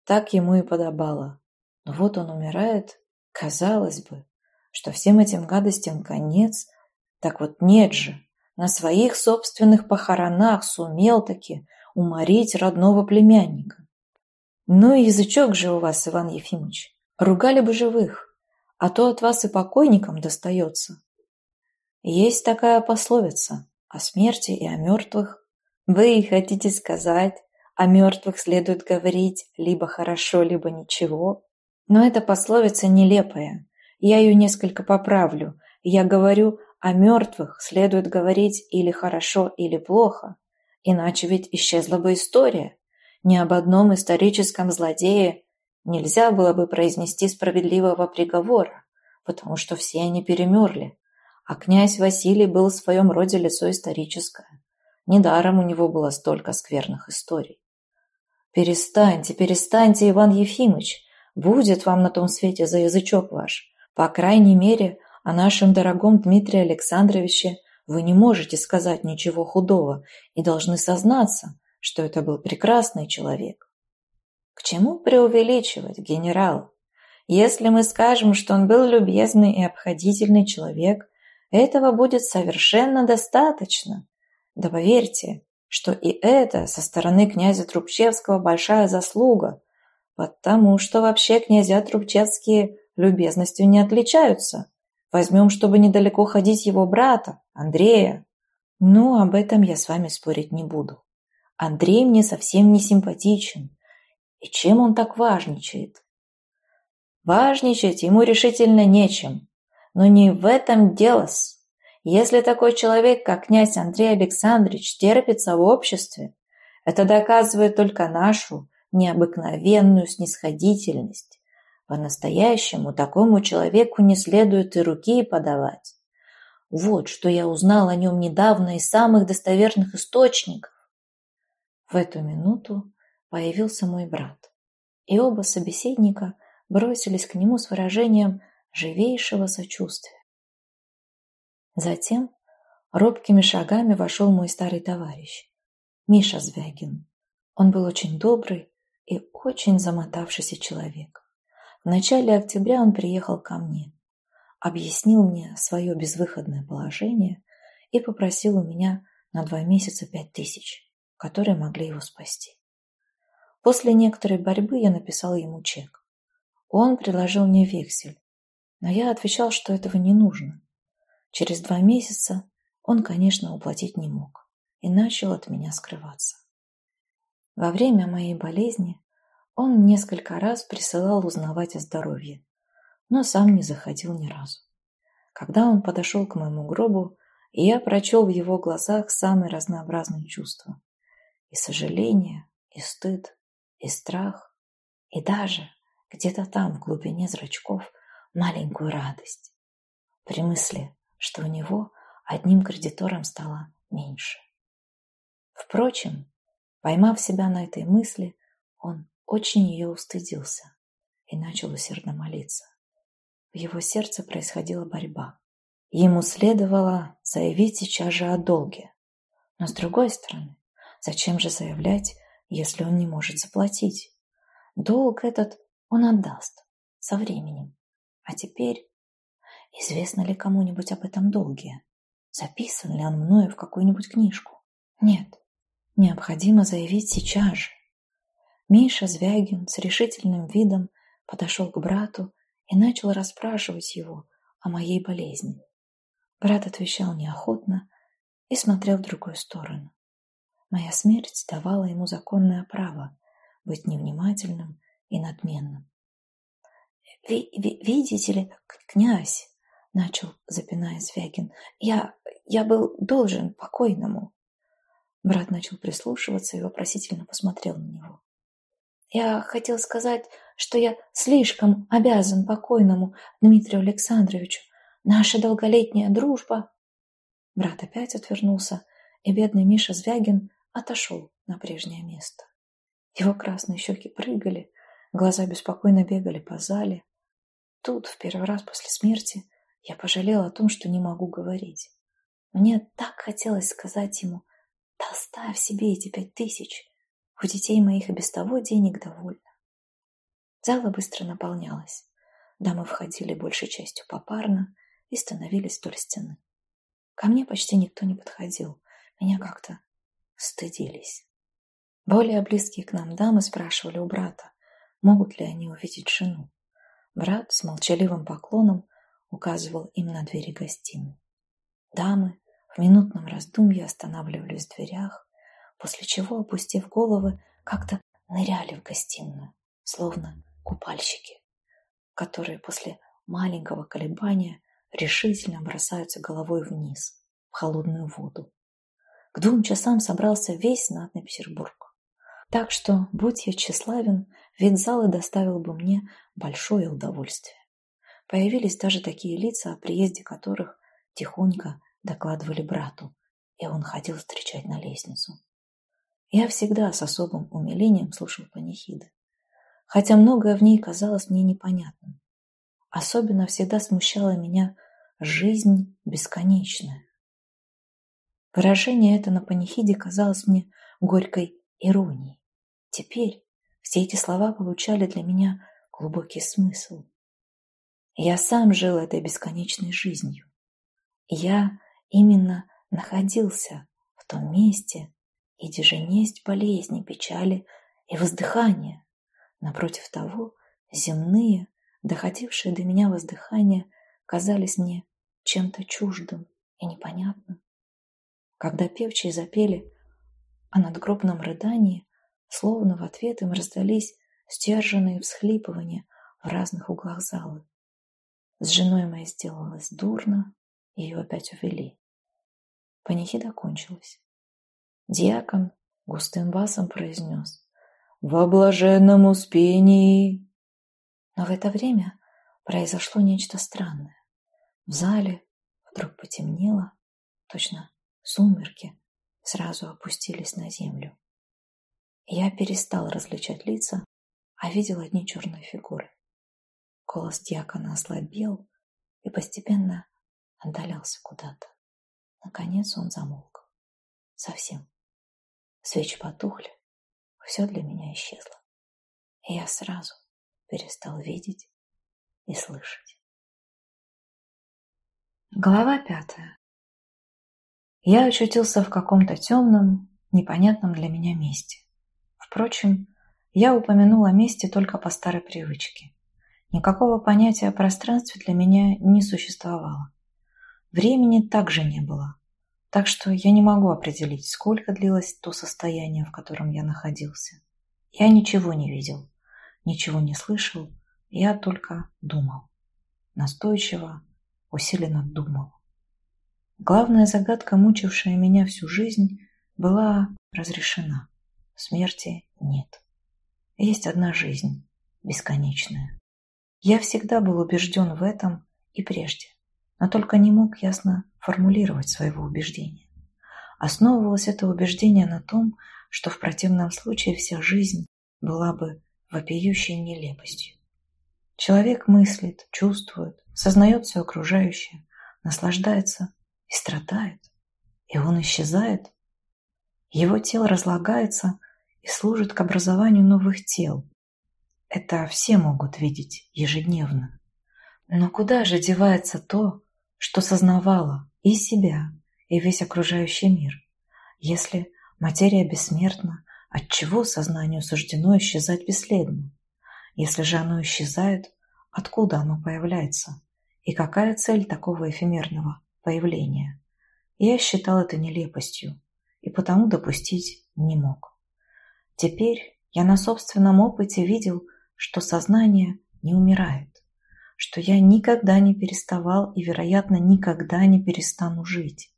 так ему и подобало. Но вот он умирает, Казалось бы, что всем этим гадостям конец, так вот нет же. На своих собственных похоронах сумел таки уморить родного племянника. Ну и язычок же у вас, Иван Ефимович. Ругали бы живых, а то от вас и покойникам достается. Есть такая пословица о смерти и о мертвых. Вы хотите сказать, о мертвых следует говорить либо хорошо, либо ничего. Но эта пословица нелепая. Я ее несколько поправлю. Я говорю, о мертвых следует говорить или хорошо, или плохо. Иначе ведь исчезла бы история. Ни об одном историческом злодее нельзя было бы произнести справедливого приговора, потому что все они перемерли. А князь Василий был в своем роде лицо историческое. Недаром у него было столько скверных историй. «Перестаньте, перестаньте, Иван Ефимыч! Будет вам на том свете за язычок ваш! По крайней мере, о нашем дорогом Дмитрии Александровиче вы не можете сказать ничего худого и должны сознаться, что это был прекрасный человек». «К чему преувеличивать, генерал? Если мы скажем, что он был любезный и обходительный человек, этого будет совершенно достаточно. Да поверьте, что и это со стороны князя Трубчевского большая заслуга, потому что вообще князья Трубчевские любезностью не отличаются. Возьмем, чтобы недалеко ходить его брата, Андрея. Ну, об этом я с вами спорить не буду. Андрей мне совсем не симпатичен. И чем он так важничает? Важничать ему решительно нечем. Но не в этом дело -с. Если такой человек, как князь Андрей Александрович, терпится в обществе, это доказывает только нашу необыкновенную снисходительность. По-настоящему такому человеку не следует и руки подавать. Вот что я узнал о нем недавно из самых достоверных источников. В эту минуту появился мой брат, и оба собеседника бросились к нему с выражением живейшего сочувствия. Затем робкими шагами вошел мой старый товарищ, Миша Звягин. Он был очень добрый и очень замотавшийся человек. В начале октября он приехал ко мне, объяснил мне свое безвыходное положение и попросил у меня на два месяца пять тысяч, которые могли его спасти. После некоторой борьбы я написал ему чек. Он предложил мне вексель, но я отвечал, что этого не нужно. Через два месяца он, конечно, уплатить не мог и начал от меня скрываться. Во время моей болезни он несколько раз присылал узнавать о здоровье, но сам не заходил ни разу. Когда он подошел к моему гробу, я прочел в его глазах самые разнообразные чувства. И сожаление, и стыд, и страх, и даже где-то там, в глубине зрачков, маленькую радость при мысли, что у него одним кредитором стало меньше. Впрочем, поймав себя на этой мысли, он очень ее устыдился и начал усердно молиться. В его сердце происходила борьба. Ему следовало заявить сейчас же о долге. Но с другой стороны, зачем же заявлять, если он не может заплатить? Долг этот он отдаст со временем. А теперь, известно ли кому-нибудь об этом долге? Записан ли он мною в какую-нибудь книжку? Нет, необходимо заявить сейчас же. Миша Звягин с решительным видом подошел к брату и начал расспрашивать его о моей болезни. Брат отвечал неохотно и смотрел в другую сторону. Моя смерть давала ему законное право быть невнимательным и надменным. Ви «Видите ли, князь?» — начал, запиная Звягин. «Я... я был должен покойному». Брат начал прислушиваться и вопросительно посмотрел на него. «Я хотел сказать, что я слишком обязан покойному Дмитрию Александровичу. Наша долголетняя дружба...» Брат опять отвернулся, и бедный Миша Звягин отошел на прежнее место. Его красные щеки прыгали, глаза беспокойно бегали по зале. Тут, в первый раз после смерти, я пожалела о том, что не могу говорить. Мне так хотелось сказать ему, да оставь себе эти пять тысяч, у детей моих и без того денег довольно. Зала быстро наполнялась. Дамы входили большей частью попарно и становились вдоль стены. Ко мне почти никто не подходил. Меня как-то стыдились. Более близкие к нам дамы спрашивали у брата, могут ли они увидеть жену. Брат с молчаливым поклоном указывал им на двери гостиной. Дамы в минутном раздумье останавливались в дверях, после чего, опустив головы, как-то ныряли в гостиную, словно купальщики, которые после маленького колебания решительно бросаются головой вниз, в холодную воду. К двум часам собрался весь знатный Петербург. Так что, будь я тщеславен, вид зала доставил бы мне большое удовольствие. Появились даже такие лица, о приезде которых тихонько докладывали брату, и он ходил встречать на лестницу. Я всегда с особым умилением слушал панихиды, хотя многое в ней казалось мне непонятным. Особенно всегда смущала меня жизнь бесконечная. Выражение это на панихиде казалось мне горькой иронией. Теперь все эти слова получали для меня глубокий смысл. Я сам жил этой бесконечной жизнью. Я именно находился в том месте, где же несть болезни, печали и воздыхания. Напротив того, земные, доходившие до меня воздыхания, казались мне чем-то чуждым и непонятным. Когда певчие запели о надгробном рыдании, словно в ответ им раздались стерженные всхлипывания в разных углах залы. С женой моей сделалось дурно, ее опять увели. Панихида кончилась. Диакон густым басом произнес «Во блаженном успении!» Но в это время произошло нечто странное. В зале вдруг потемнело, точно сумерки сразу опустились на землю. Я перестал различать лица, а видел одни черные фигуры. Голос диакона ослабел и постепенно отдалялся куда-то. Наконец он замолк. Совсем. Свечи потухли, все для меня исчезло. И я сразу перестал видеть и слышать. Глава пятая. Я очутился в каком-то темном, непонятном для меня месте. Впрочем, я упомянул о месте только по старой привычке. Никакого понятия о пространстве для меня не существовало. Времени также не было, так что я не могу определить, сколько длилось то состояние, в котором я находился. Я ничего не видел, ничего не слышал, я только думал. Настойчиво, усиленно думал. Главная загадка, мучившая меня всю жизнь, была разрешена. Смерти нет. Есть одна жизнь, бесконечная. Я всегда был убежден в этом и прежде но только не мог ясно формулировать своего убеждения. Основывалось это убеждение на том, что в противном случае вся жизнь была бы вопиющей нелепостью. Человек мыслит, чувствует, сознает все окружающее, наслаждается и страдает, и он исчезает. Его тело разлагается и служит к образованию новых тел. Это все могут видеть ежедневно. Но куда же девается то, что сознавала и себя, и весь окружающий мир. Если материя бессмертна, отчего сознанию суждено исчезать бесследно? Если же оно исчезает, откуда оно появляется? И какая цель такого эфемерного появления? Я считал это нелепостью, и потому допустить не мог. Теперь я на собственном опыте видел, что сознание не умирает что я никогда не переставал и, вероятно, никогда не перестану жить.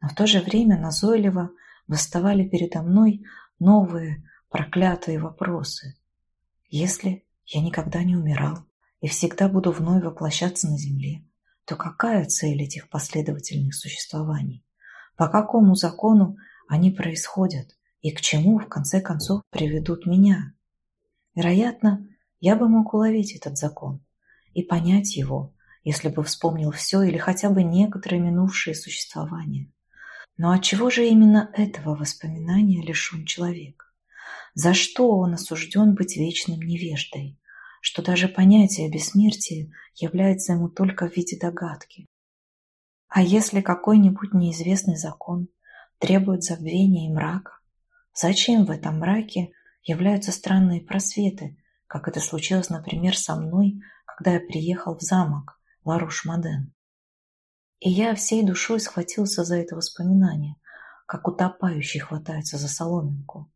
Но в то же время назойливо выставали передо мной новые проклятые вопросы. Если я никогда не умирал и всегда буду вновь воплощаться на земле, то какая цель этих последовательных существований? По какому закону они происходят и к чему, в конце концов, приведут меня? Вероятно, я бы мог уловить этот закон, и понять его, если бы вспомнил все или хотя бы некоторые минувшие существования. Но от чего же именно этого воспоминания лишен человек? За что он осужден быть вечным невеждой? Что даже понятие бессмертия является ему только в виде догадки. А если какой-нибудь неизвестный закон требует забвения и мрака, зачем в этом мраке являются странные просветы, как это случилось, например, со мной когда я приехал в замок Ларош-Маден. И я всей душой схватился за это воспоминание, как утопающий хватается за соломинку.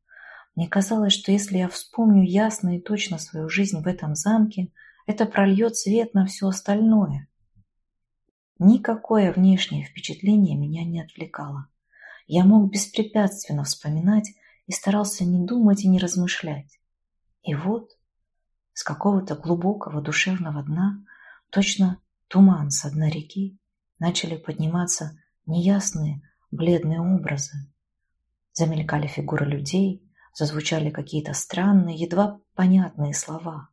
Мне казалось, что если я вспомню ясно и точно свою жизнь в этом замке, это прольет свет на все остальное. Никакое внешнее впечатление меня не отвлекало. Я мог беспрепятственно вспоминать и старался не думать и не размышлять. И вот с какого-то глубокого душевного дна, точно туман с дна реки, начали подниматься неясные бледные образы. Замелькали фигуры людей, зазвучали какие-то странные, едва понятные слова.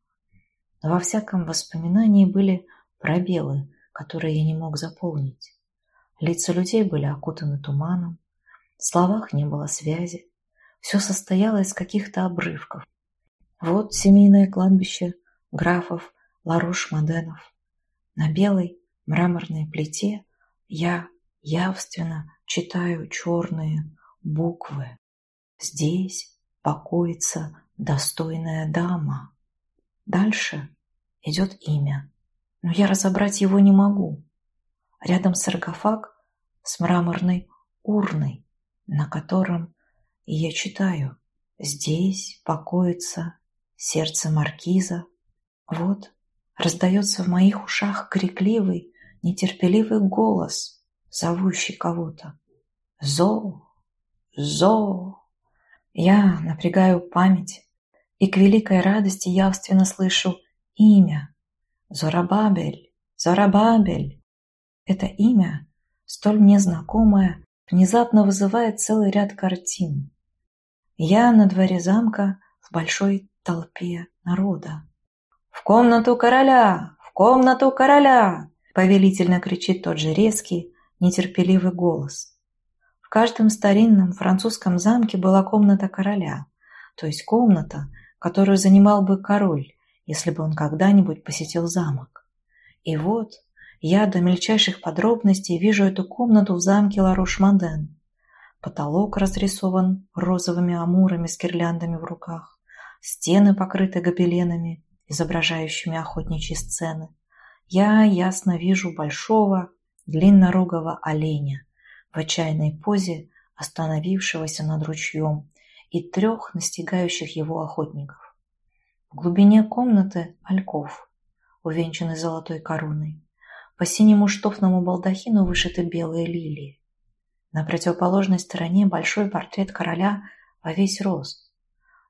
Но во всяком воспоминании были пробелы, которые я не мог заполнить. Лица людей были окутаны туманом, в словах не было связи, все состояло из каких-то обрывков. Вот семейное кладбище графов Ларош-Моденов. На белой мраморной плите я явственно читаю черные буквы. Здесь покоится достойная дама. Дальше идет имя но я разобрать его не могу. Рядом саркофаг с мраморной урной, на котором я читаю «Здесь покоится сердце маркиза». Вот раздается в моих ушах крикливый, нетерпеливый голос, зовущий кого-то. «Зо! Зо!» Я напрягаю память и к великой радости явственно слышу имя, Зорабабель, Зорабабель. Это имя, столь мне знакомое, внезапно вызывает целый ряд картин. Я на дворе замка в большой толпе народа. «В комнату короля! В комнату короля!» повелительно кричит тот же резкий, нетерпеливый голос. В каждом старинном французском замке была комната короля, то есть комната, которую занимал бы король, если бы он когда-нибудь посетил замок. И вот я до мельчайших подробностей вижу эту комнату в замке Ларош-Маден. Потолок разрисован розовыми амурами с гирляндами в руках, стены покрыты гобеленами, изображающими охотничьи сцены. Я ясно вижу большого, длиннорогого оленя в отчаянной позе, остановившегося над ручьем, и трех настигающих его охотников. В глубине комнаты альков, увенчанный золотой короной. По синему штофному балдахину вышиты белые лилии. На противоположной стороне большой портрет короля во весь рост.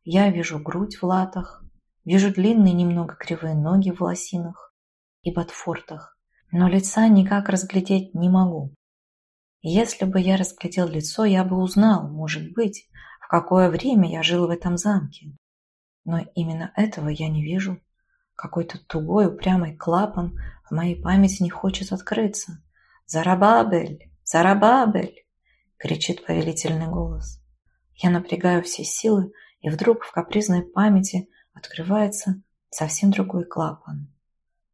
Я вижу грудь в латах, вижу длинные немного кривые ноги в лосинах и ботфортах, но лица никак разглядеть не могу. Если бы я разглядел лицо, я бы узнал, может быть, в какое время я жил в этом замке. Но именно этого я не вижу. Какой-то тугой, упрямый клапан в моей памяти не хочет открыться. «Зарабабель! Зарабабель!» — кричит повелительный голос. Я напрягаю все силы, и вдруг в капризной памяти открывается совсем другой клапан.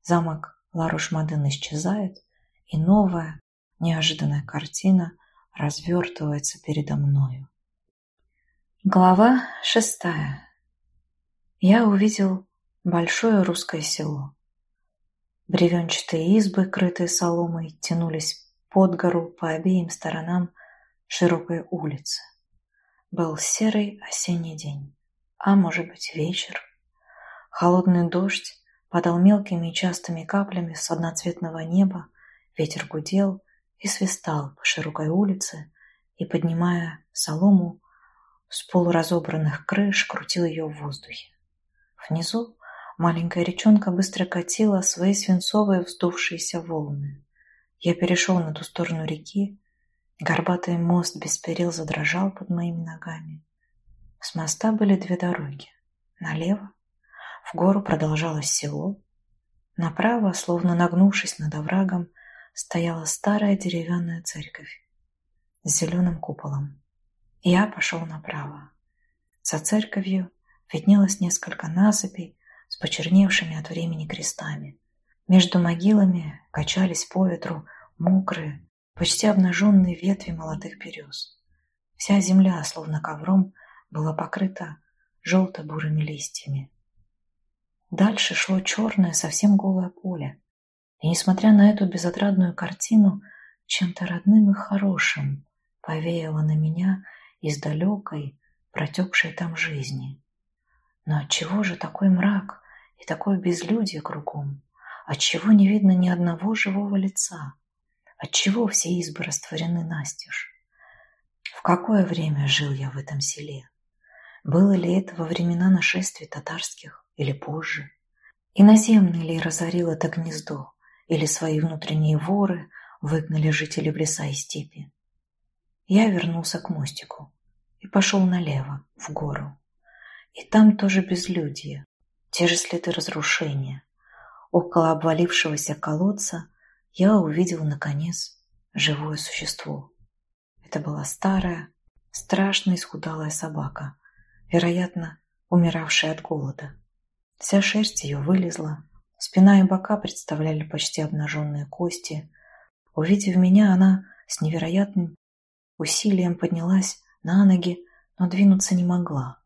Замок Ларуш-Маден исчезает, и новая, неожиданная картина развертывается передо мною. Глава шестая я увидел большое русское село. Бревенчатые избы, крытые соломой, тянулись под гору по обеим сторонам широкой улицы. Был серый осенний день, а может быть вечер. Холодный дождь падал мелкими и частыми каплями с одноцветного неба, ветер гудел и свистал по широкой улице и, поднимая солому с полуразобранных крыш, крутил ее в воздухе. Внизу маленькая речонка быстро катила свои свинцовые вздувшиеся волны. Я перешел на ту сторону реки, горбатый мост без перил задрожал под моими ногами. С моста были две дороги. Налево в гору продолжалось село, направо, словно нагнувшись над оврагом, стояла старая деревянная церковь с зеленым куполом. Я пошел направо. За церковью виднелось несколько насыпей с почерневшими от времени крестами. Между могилами качались по ветру мокрые, почти обнаженные ветви молодых берез. Вся земля, словно ковром, была покрыта желто-бурыми листьями. Дальше шло черное, совсем голое поле. И, несмотря на эту безотрадную картину, чем-то родным и хорошим повеяло на меня из далекой, протекшей там жизни. Но отчего же такой мрак и такое безлюдье кругом? Отчего не видно ни одного живого лица? Отчего все избы растворены настежь? В какое время жил я в этом селе? Было ли это во времена нашествий татарских или позже? Иноземный ли разорил это гнездо, или свои внутренние воры выгнали жителей в леса и степи? Я вернулся к мостику и пошел налево, в гору. И там тоже безлюдье, те же следы разрушения. Около обвалившегося колодца я увидел, наконец, живое существо. Это была старая, страшно исхудалая собака, вероятно, умиравшая от голода. Вся шерсть ее вылезла, спина и бока представляли почти обнаженные кости. Увидев меня, она с невероятным усилием поднялась на ноги, но двинуться не могла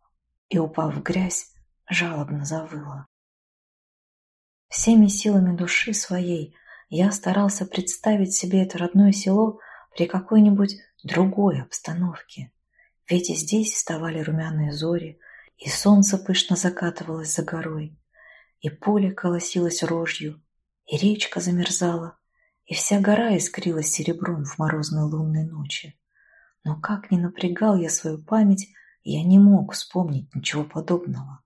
и, упав в грязь, жалобно завыла. Всеми силами души своей я старался представить себе это родное село при какой-нибудь другой обстановке. Ведь и здесь вставали румяные зори, и солнце пышно закатывалось за горой, и поле колосилось рожью, и речка замерзала, и вся гора искрилась серебром в морозной лунной ночи. Но как ни напрягал я свою память, я не мог вспомнить ничего подобного.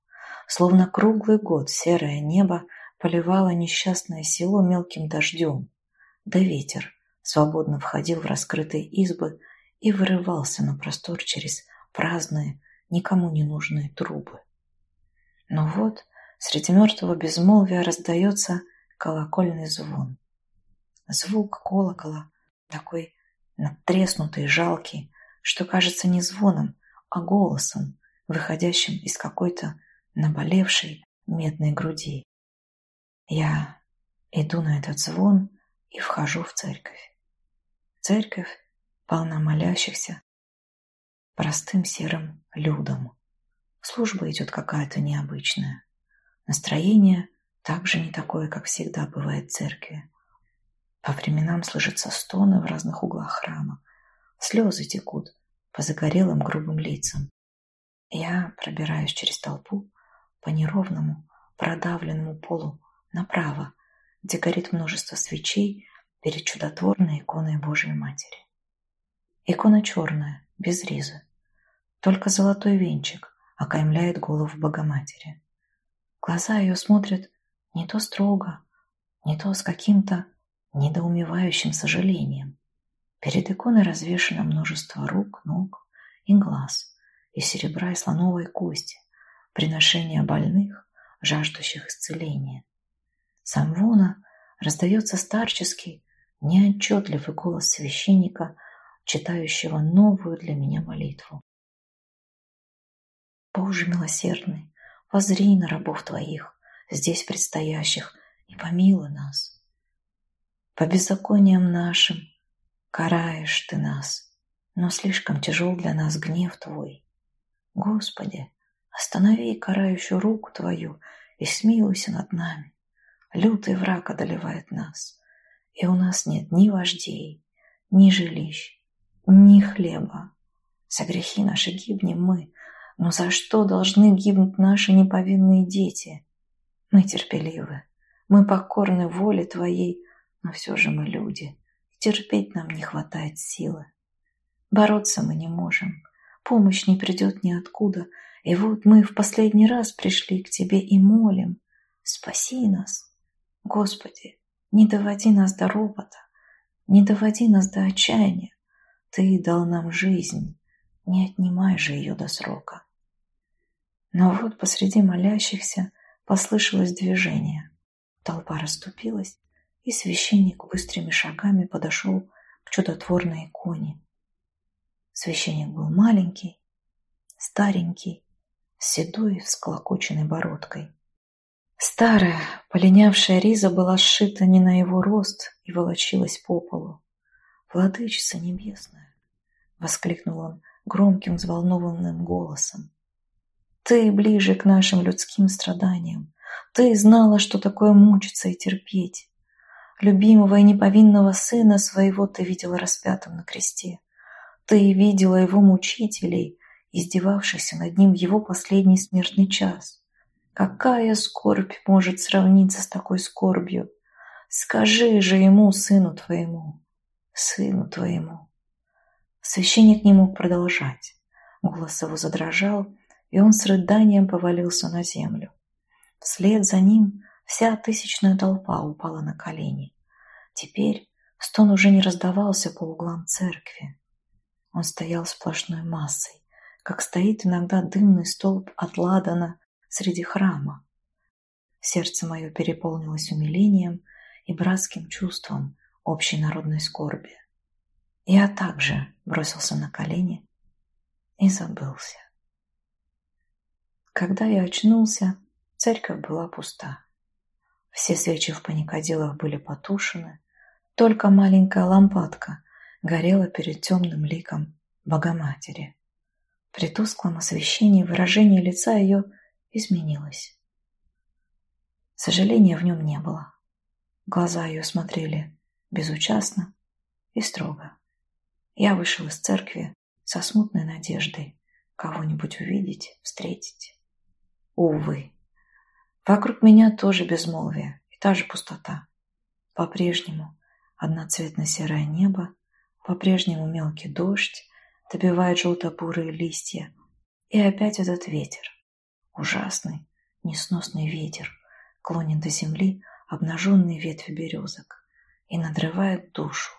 Словно круглый год серое небо поливало несчастное село мелким дождем, да ветер свободно входил в раскрытые избы и вырывался на простор через праздные, никому не нужные трубы. Но вот среди мертвого безмолвия раздается колокольный звон. Звук колокола такой надтреснутый, жалкий, что кажется не звоном, а голосом, выходящим из какой-то наболевшей медной груди. Я иду на этот звон и вхожу в церковь. Церковь полна молящихся, простым серым людом. Служба идет какая-то необычная. Настроение также не такое, как всегда бывает в церкви. По временам слышатся стоны в разных углах храма. Слезы текут по загорелым грубым лицам. Я пробираюсь через толпу по неровному, продавленному полу направо, где горит множество свечей перед чудотворной иконой Божией Матери. Икона черная, без ризы. Только золотой венчик окаймляет голову Богоматери. Глаза ее смотрят не то строго, не то с каким-то недоумевающим сожалением. Перед иконой развешено множество рук, ног и глаз из серебра и слоновой кости, приношения больных, жаждущих исцеления. С амвона раздается старческий, неотчетливый голос священника, читающего новую для меня молитву. Боже милосердный, возри на рабов Твоих, здесь предстоящих, и помилуй нас. По беззакониям нашим караешь Ты нас, но слишком тяжел для нас гнев Твой. Господи, останови карающую руку Твою и смилуйся над нами. Лютый враг одолевает нас, и у нас нет ни вождей, ни жилищ, ни хлеба. За грехи наши гибнем мы, но за что должны гибнуть наши неповинные дети? Мы терпеливы, мы покорны воле Твоей, но все же мы люди, терпеть нам не хватает силы. Бороться мы не можем, помощь не придет ниоткуда, и вот мы в последний раз пришли к Тебе и молим, спаси нас. Господи, не доводи нас до робота, не доводи нас до отчаяния. Ты дал нам жизнь, не отнимай же ее до срока. Но вот посреди молящихся послышалось движение. Толпа расступилась, и священник быстрыми шагами подошел к чудотворной иконе. Священник был маленький, старенький, с седой всклокоченной бородкой. Старая, полинявшая риза была сшита не на его рост и волочилась по полу. «Владычица небесная!» — воскликнул он громким, взволнованным голосом. «Ты ближе к нашим людским страданиям, Ты знала, что такое мучиться и терпеть. Любимого и неповинного сына своего ты видела распятым на кресте. Ты видела его мучителей, издевавшихся над ним в его последний смертный час. Какая скорбь может сравниться с такой скорбью? Скажи же ему, сыну твоему, сыну твоему. Священник не мог продолжать. Голос его задрожал, и он с рыданием повалился на землю. Вслед за ним вся тысячная толпа упала на колени. Теперь стон уже не раздавался по углам церкви. Он стоял сплошной массой, как стоит иногда дымный столб от ладана среди храма. Сердце мое переполнилось умилением и братским чувством общей народной скорби. Я также бросился на колени и забылся. Когда я очнулся, церковь была пуста. Все свечи в паникадилах были потушены, только маленькая лампадка горела перед темным ликом Богоматери. При тусклом освещении выражение лица ее изменилось. Сожаления в нем не было. Глаза ее смотрели безучастно и строго. Я вышел из церкви со смутной надеждой кого-нибудь увидеть, встретить. Увы, вокруг меня тоже безмолвие и та же пустота. По-прежнему одноцветно-серое небо, по-прежнему мелкий дождь, добивает желто-бурые листья. И опять этот ветер. Ужасный, несносный ветер клонит до земли обнаженные ветви березок и надрывает душу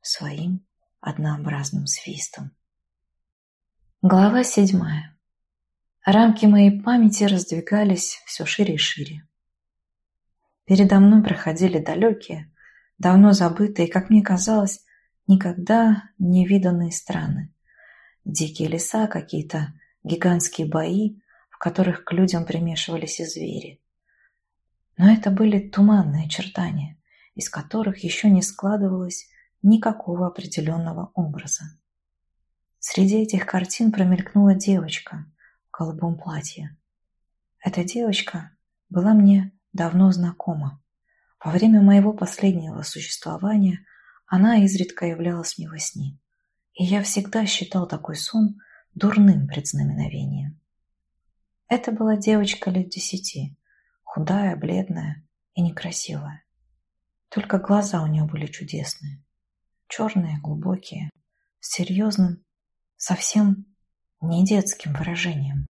своим однообразным свистом. Глава седьмая. Рамки моей памяти раздвигались все шире и шире. Передо мной проходили далекие, давно забытые, как мне казалось, никогда не виданные страны дикие леса, какие-то гигантские бои, которых к людям примешивались и звери. Но это были туманные очертания, из которых еще не складывалось никакого определенного образа. Среди этих картин промелькнула девочка в голубом платье. Эта девочка была мне давно знакома. Во время моего последнего существования она изредка являлась мне во сне и я всегда считал такой сон дурным предзнаменовением. Это была девочка лет десяти, худая, бледная и некрасивая. Только глаза у нее были чудесные, черные, глубокие, с серьезным, совсем не детским выражением.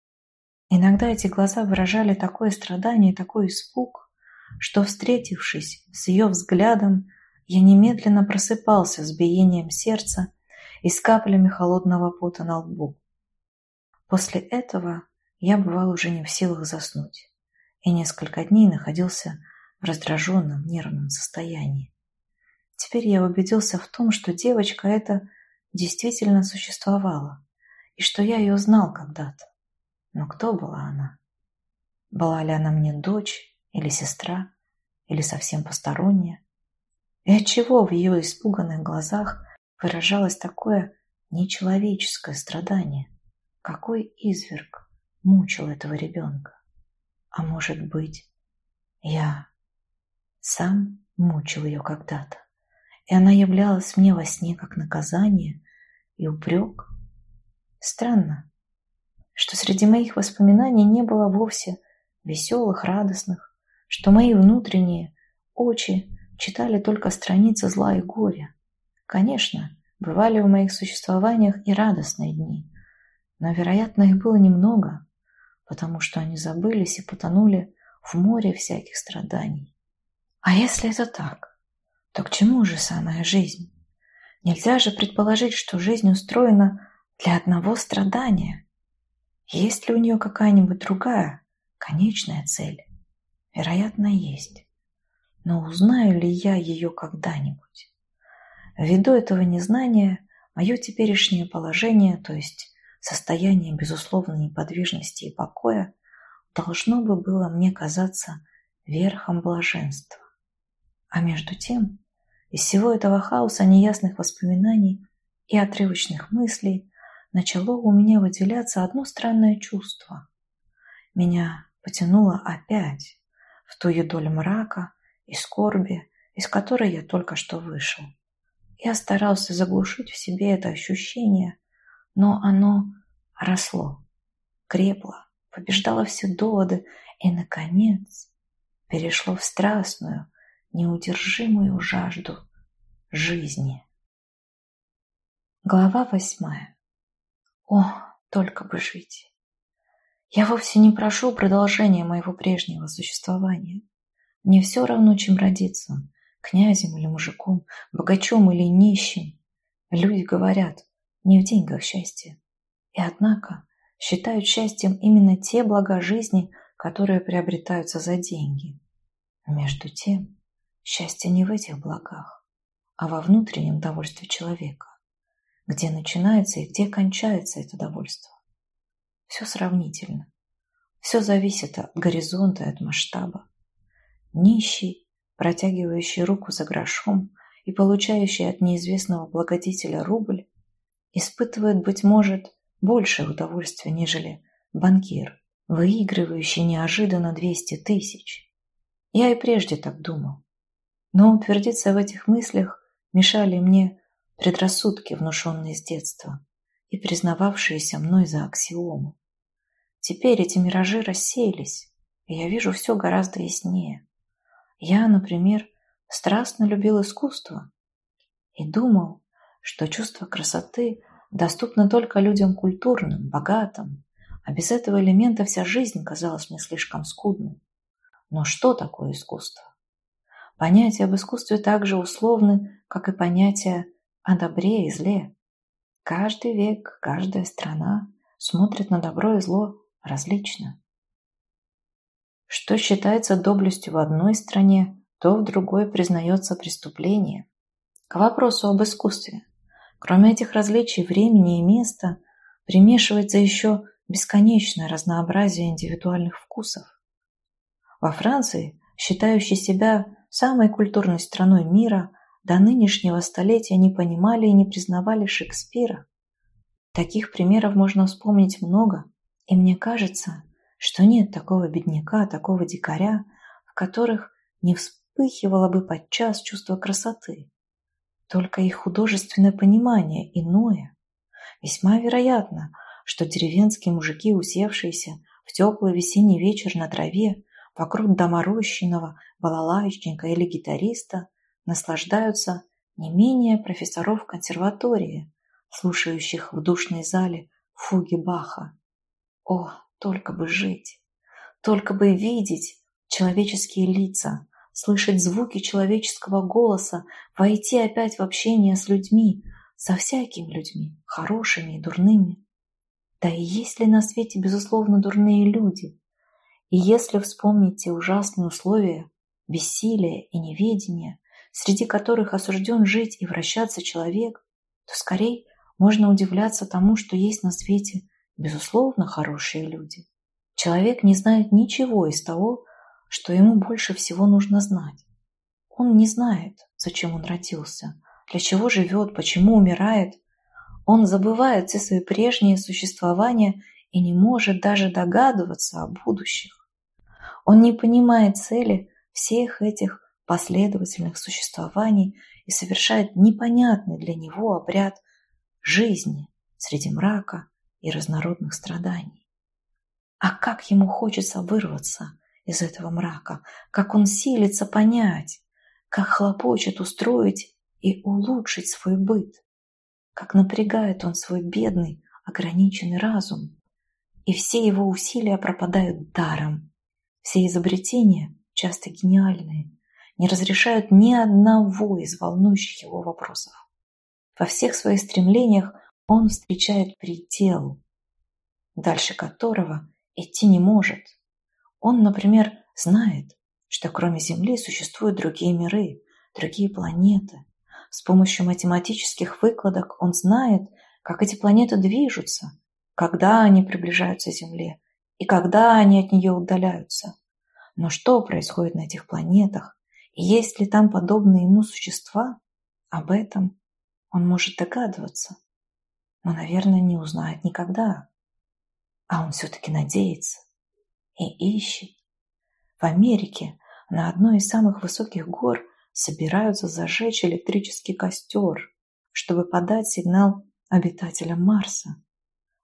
Иногда эти глаза выражали такое страдание и такой испуг, что, встретившись с ее взглядом, я немедленно просыпался с биением сердца и с каплями холодного пота на лбу. После этого я бывал уже не в силах заснуть и несколько дней находился в раздраженном нервном состоянии. Теперь я убедился в том, что девочка эта действительно существовала, и что я ее знал когда-то. Но кто была она? Была ли она мне дочь или сестра, или совсем посторонняя? И отчего в ее испуганных глазах выражалось такое нечеловеческое страдание. Какой изверг мучил этого ребенка? А может быть, я сам мучил ее когда-то, и она являлась мне во сне как наказание и упрек? Странно, что среди моих воспоминаний не было вовсе веселых, радостных, что мои внутренние очи читали только страницы зла и горя. Конечно, бывали в моих существованиях и радостные дни, но, вероятно, их было немного, потому что они забылись и потонули в море всяких страданий. А если это так, то к чему же самая жизнь? Нельзя же предположить, что жизнь устроена для одного страдания. Есть ли у нее какая-нибудь другая, конечная цель? Вероятно, есть. Но узнаю ли я ее когда-нибудь? Ввиду этого незнания мое теперешнее положение, то есть состояние безусловной неподвижности и покоя, должно бы было мне казаться верхом блаженства. А между тем, из всего этого хаоса неясных воспоминаний и отрывочных мыслей начало у меня выделяться одно странное чувство. Меня потянуло опять, в ту юдоль мрака и скорби, из которой я только что вышел. Я старался заглушить в себе это ощущение, но оно росло, крепло, побеждало все доводы и, наконец, перешло в страстную, неудержимую жажду жизни. Глава восьмая. О, только бы жить! Я вовсе не прошу продолжения моего прежнего существования. Мне все равно, чем родиться, князем или мужиком, богачом или нищим. Люди говорят, не в деньгах счастье. И однако считают счастьем именно те блага жизни, которые приобретаются за деньги. Между тем, счастье не в этих благах, а во внутреннем довольстве человека, где начинается и где кончается это довольство. Все сравнительно. Все зависит от горизонта и от масштаба. Нищий, протягивающий руку за грошом и получающий от неизвестного благодетеля рубль, испытывает, быть может, большее удовольствие, нежели банкир, выигрывающий неожиданно 200 тысяч. Я и прежде так думал. Но утвердиться в этих мыслях мешали мне предрассудки, внушенные с детства и признававшиеся мной за аксиому. Теперь эти миражи рассеялись, и я вижу все гораздо яснее. Я, например, страстно любил искусство и думал, что чувство красоты доступно только людям культурным, богатым, а без этого элемента вся жизнь казалась мне слишком скудной. Но что такое искусство? Понятия об искусстве так же условны, как и понятия о добре и зле. Каждый век, каждая страна смотрит на добро и зло различно. Что считается доблестью в одной стране, то в другой признается преступление. К вопросу об искусстве. Кроме этих различий времени и места, примешивается еще бесконечное разнообразие индивидуальных вкусов. Во Франции, считающей себя самой культурной страной мира, до нынешнего столетия не понимали и не признавали Шекспира. Таких примеров можно вспомнить много, и мне кажется, что нет такого бедняка, такого дикаря, в которых не вспыхивало бы подчас чувство красоты. Только их художественное понимание иное. Весьма вероятно, что деревенские мужики, усевшиеся в теплый весенний вечер на траве, вокруг доморощенного балалайчника или гитариста, наслаждаются не менее профессоров консерватории, слушающих в душной зале фуги Баха. О, только бы жить, только бы видеть человеческие лица, слышать звуки человеческого голоса, войти опять в общение с людьми, со всякими людьми, хорошими и дурными. Да и есть ли на свете, безусловно, дурные люди? И если вспомнить те ужасные условия бессилия и неведения, среди которых осужден жить и вращаться человек, то скорее можно удивляться тому, что есть на свете, безусловно, хорошие люди. Человек не знает ничего из того, что ему больше всего нужно знать. Он не знает, зачем он родился, для чего живет, почему умирает. Он забывает все свои прежние существования и не может даже догадываться о будущих. Он не понимает цели всех этих последовательных существований и совершает непонятный для него обряд жизни среди мрака и разнородных страданий. А как ему хочется вырваться из этого мрака, как он силится понять, как хлопочет устроить и улучшить свой быт, как напрягает он свой бедный, ограниченный разум. И все его усилия пропадают даром. Все изобретения, часто гениальные, не разрешают ни одного из волнующих его вопросов. Во всех своих стремлениях он встречает предел, дальше которого идти не может. Он, например, знает, что кроме Земли существуют другие миры, другие планеты. С помощью математических выкладок он знает, как эти планеты движутся, когда они приближаются к Земле и когда они от нее удаляются. Но что происходит на этих планетах, и есть ли там подобные ему существа, об этом он может догадываться, но, наверное, не узнает никогда. А он все-таки надеется и ищет. В Америке на одной из самых высоких гор собираются зажечь электрический костер, чтобы подать сигнал обитателям Марса.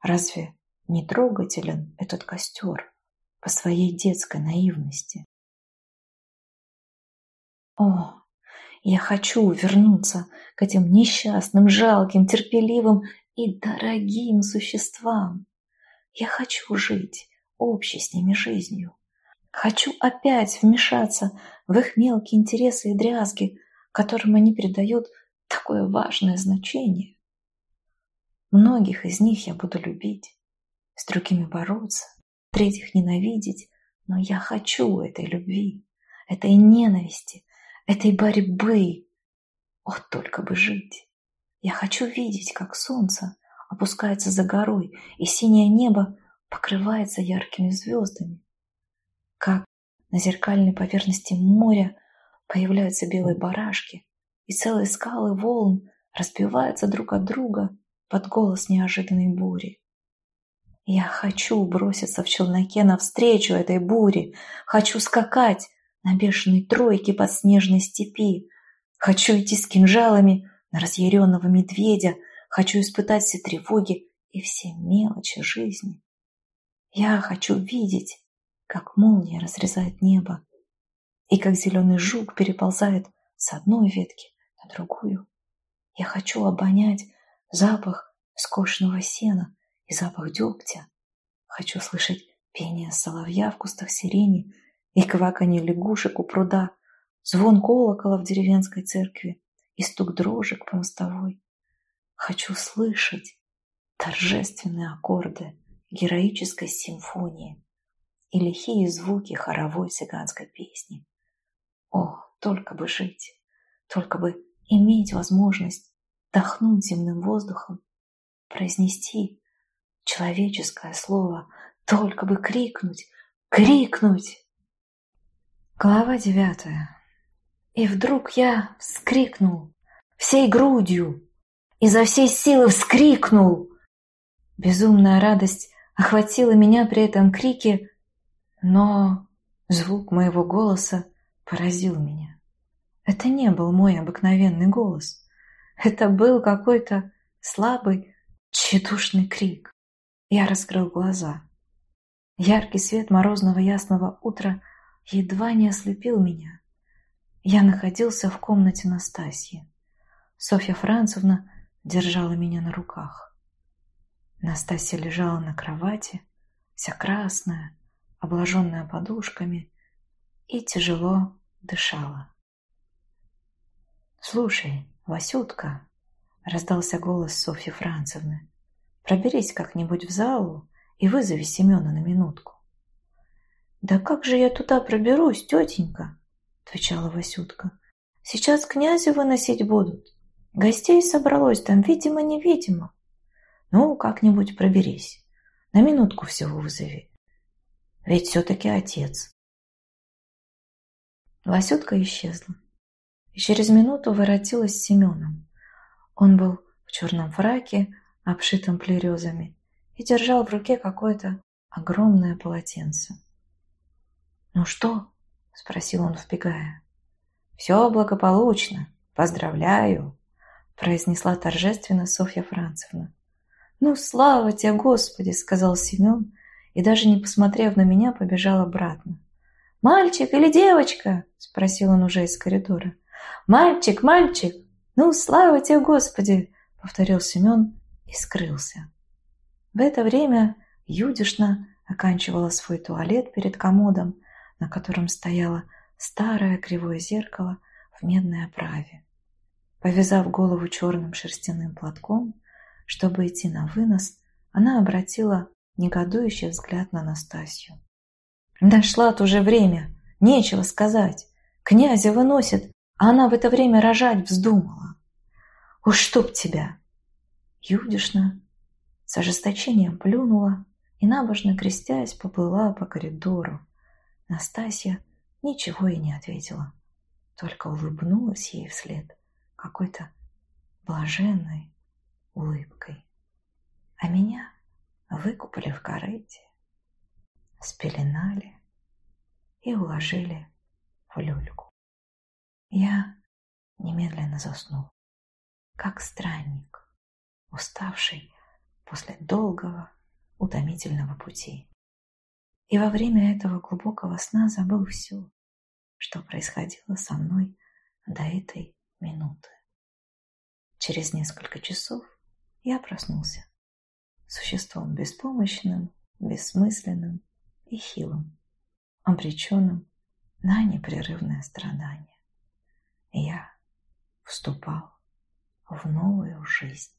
Разве не трогателен этот костер по своей детской наивности? О, я хочу вернуться к этим несчастным, жалким, терпеливым и дорогим существам. Я хочу жить общей с ними жизнью. Хочу опять вмешаться в их мелкие интересы и дрязги, которым они придают такое важное значение. Многих из них я буду любить, с другими бороться, третьих ненавидеть, но я хочу этой любви, этой ненависти, этой борьбы. О, только бы жить! Я хочу видеть, как солнце опускается за горой, и синее небо покрывается яркими звездами. Как на зеркальной поверхности моря появляются белые барашки, и целые скалы волн разбиваются друг от друга под голос неожиданной бури. Я хочу броситься в челноке навстречу этой буре, хочу скакать на бешеной тройке под снежной степи, хочу идти с кинжалами на разъяренного медведя, хочу испытать все тревоги и все мелочи жизни. Я хочу видеть, как молния разрезает небо, и как зеленый жук переползает с одной ветки на другую. Я хочу обонять запах скошенного сена и запах дегтя. Хочу слышать пение соловья в кустах сирени и кваканье лягушек у пруда, звон колокола в деревенской церкви и стук дрожек по мостовой. Хочу слышать торжественные аккорды героической симфонии и лихие звуки хоровой цыганской песни. О, только бы жить, только бы иметь возможность дохнуть земным воздухом, произнести человеческое слово, только бы крикнуть, крикнуть. Глава девятая. И вдруг я вскрикнул всей грудью, изо всей силы вскрикнул. Безумная радость охватила меня при этом крике, но звук моего голоса поразил меня. Это не был мой обыкновенный голос. Это был какой-то слабый, тщедушный крик. Я раскрыл глаза. Яркий свет морозного ясного утра едва не ослепил меня. Я находился в комнате Настасьи. Софья Францевна держала меня на руках. Настасья лежала на кровати, вся красная, обложенная подушками, и тяжело дышала. «Слушай, Васютка!» — раздался голос Софьи Францевны. «Проберись как-нибудь в залу и вызови Семена на минутку». «Да как же я туда проберусь, тетенька?» — отвечала Васютка. «Сейчас князя выносить будут. Гостей собралось там, видимо-невидимо. Ну, как-нибудь проберись. На минутку всего вызови. Ведь все-таки отец. Васютка исчезла. И через минуту воротилась с Семеном. Он был в черном фраке, обшитом плерезами, и держал в руке какое-то огромное полотенце. «Ну что?» — спросил он, вбегая. «Все благополучно. Поздравляю!» произнесла торжественно Софья Францевна. «Ну, слава тебе, Господи!» — сказал Семен, и даже не посмотрев на меня, побежал обратно. «Мальчик или девочка?» — спросил он уже из коридора. «Мальчик, мальчик! Ну, слава тебе, Господи!» — повторил Семен и скрылся. В это время Юдишна оканчивала свой туалет перед комодом, на котором стояло старое кривое зеркало в медной оправе. Повязав голову черным шерстяным платком, чтобы идти на вынос, она обратила негодующий взгляд на Настасью. «Дошло-то уже время, нечего сказать. Князя выносит, а она в это время рожать вздумала. Уж чтоб тебя!» Юдишна с ожесточением плюнула и, набожно крестясь, поплыла по коридору. Настасья ничего и не ответила, только улыбнулась ей вслед какой-то блаженной улыбкой. А меня выкупали в корыте, спеленали и уложили в люльку. Я немедленно заснул, как странник, уставший после долгого, утомительного пути. И во время этого глубокого сна забыл все, что происходило со мной до этой минуты. Через несколько часов я проснулся существом беспомощным, бессмысленным и хилым, обреченным на непрерывное страдание. Я вступал в новую жизнь.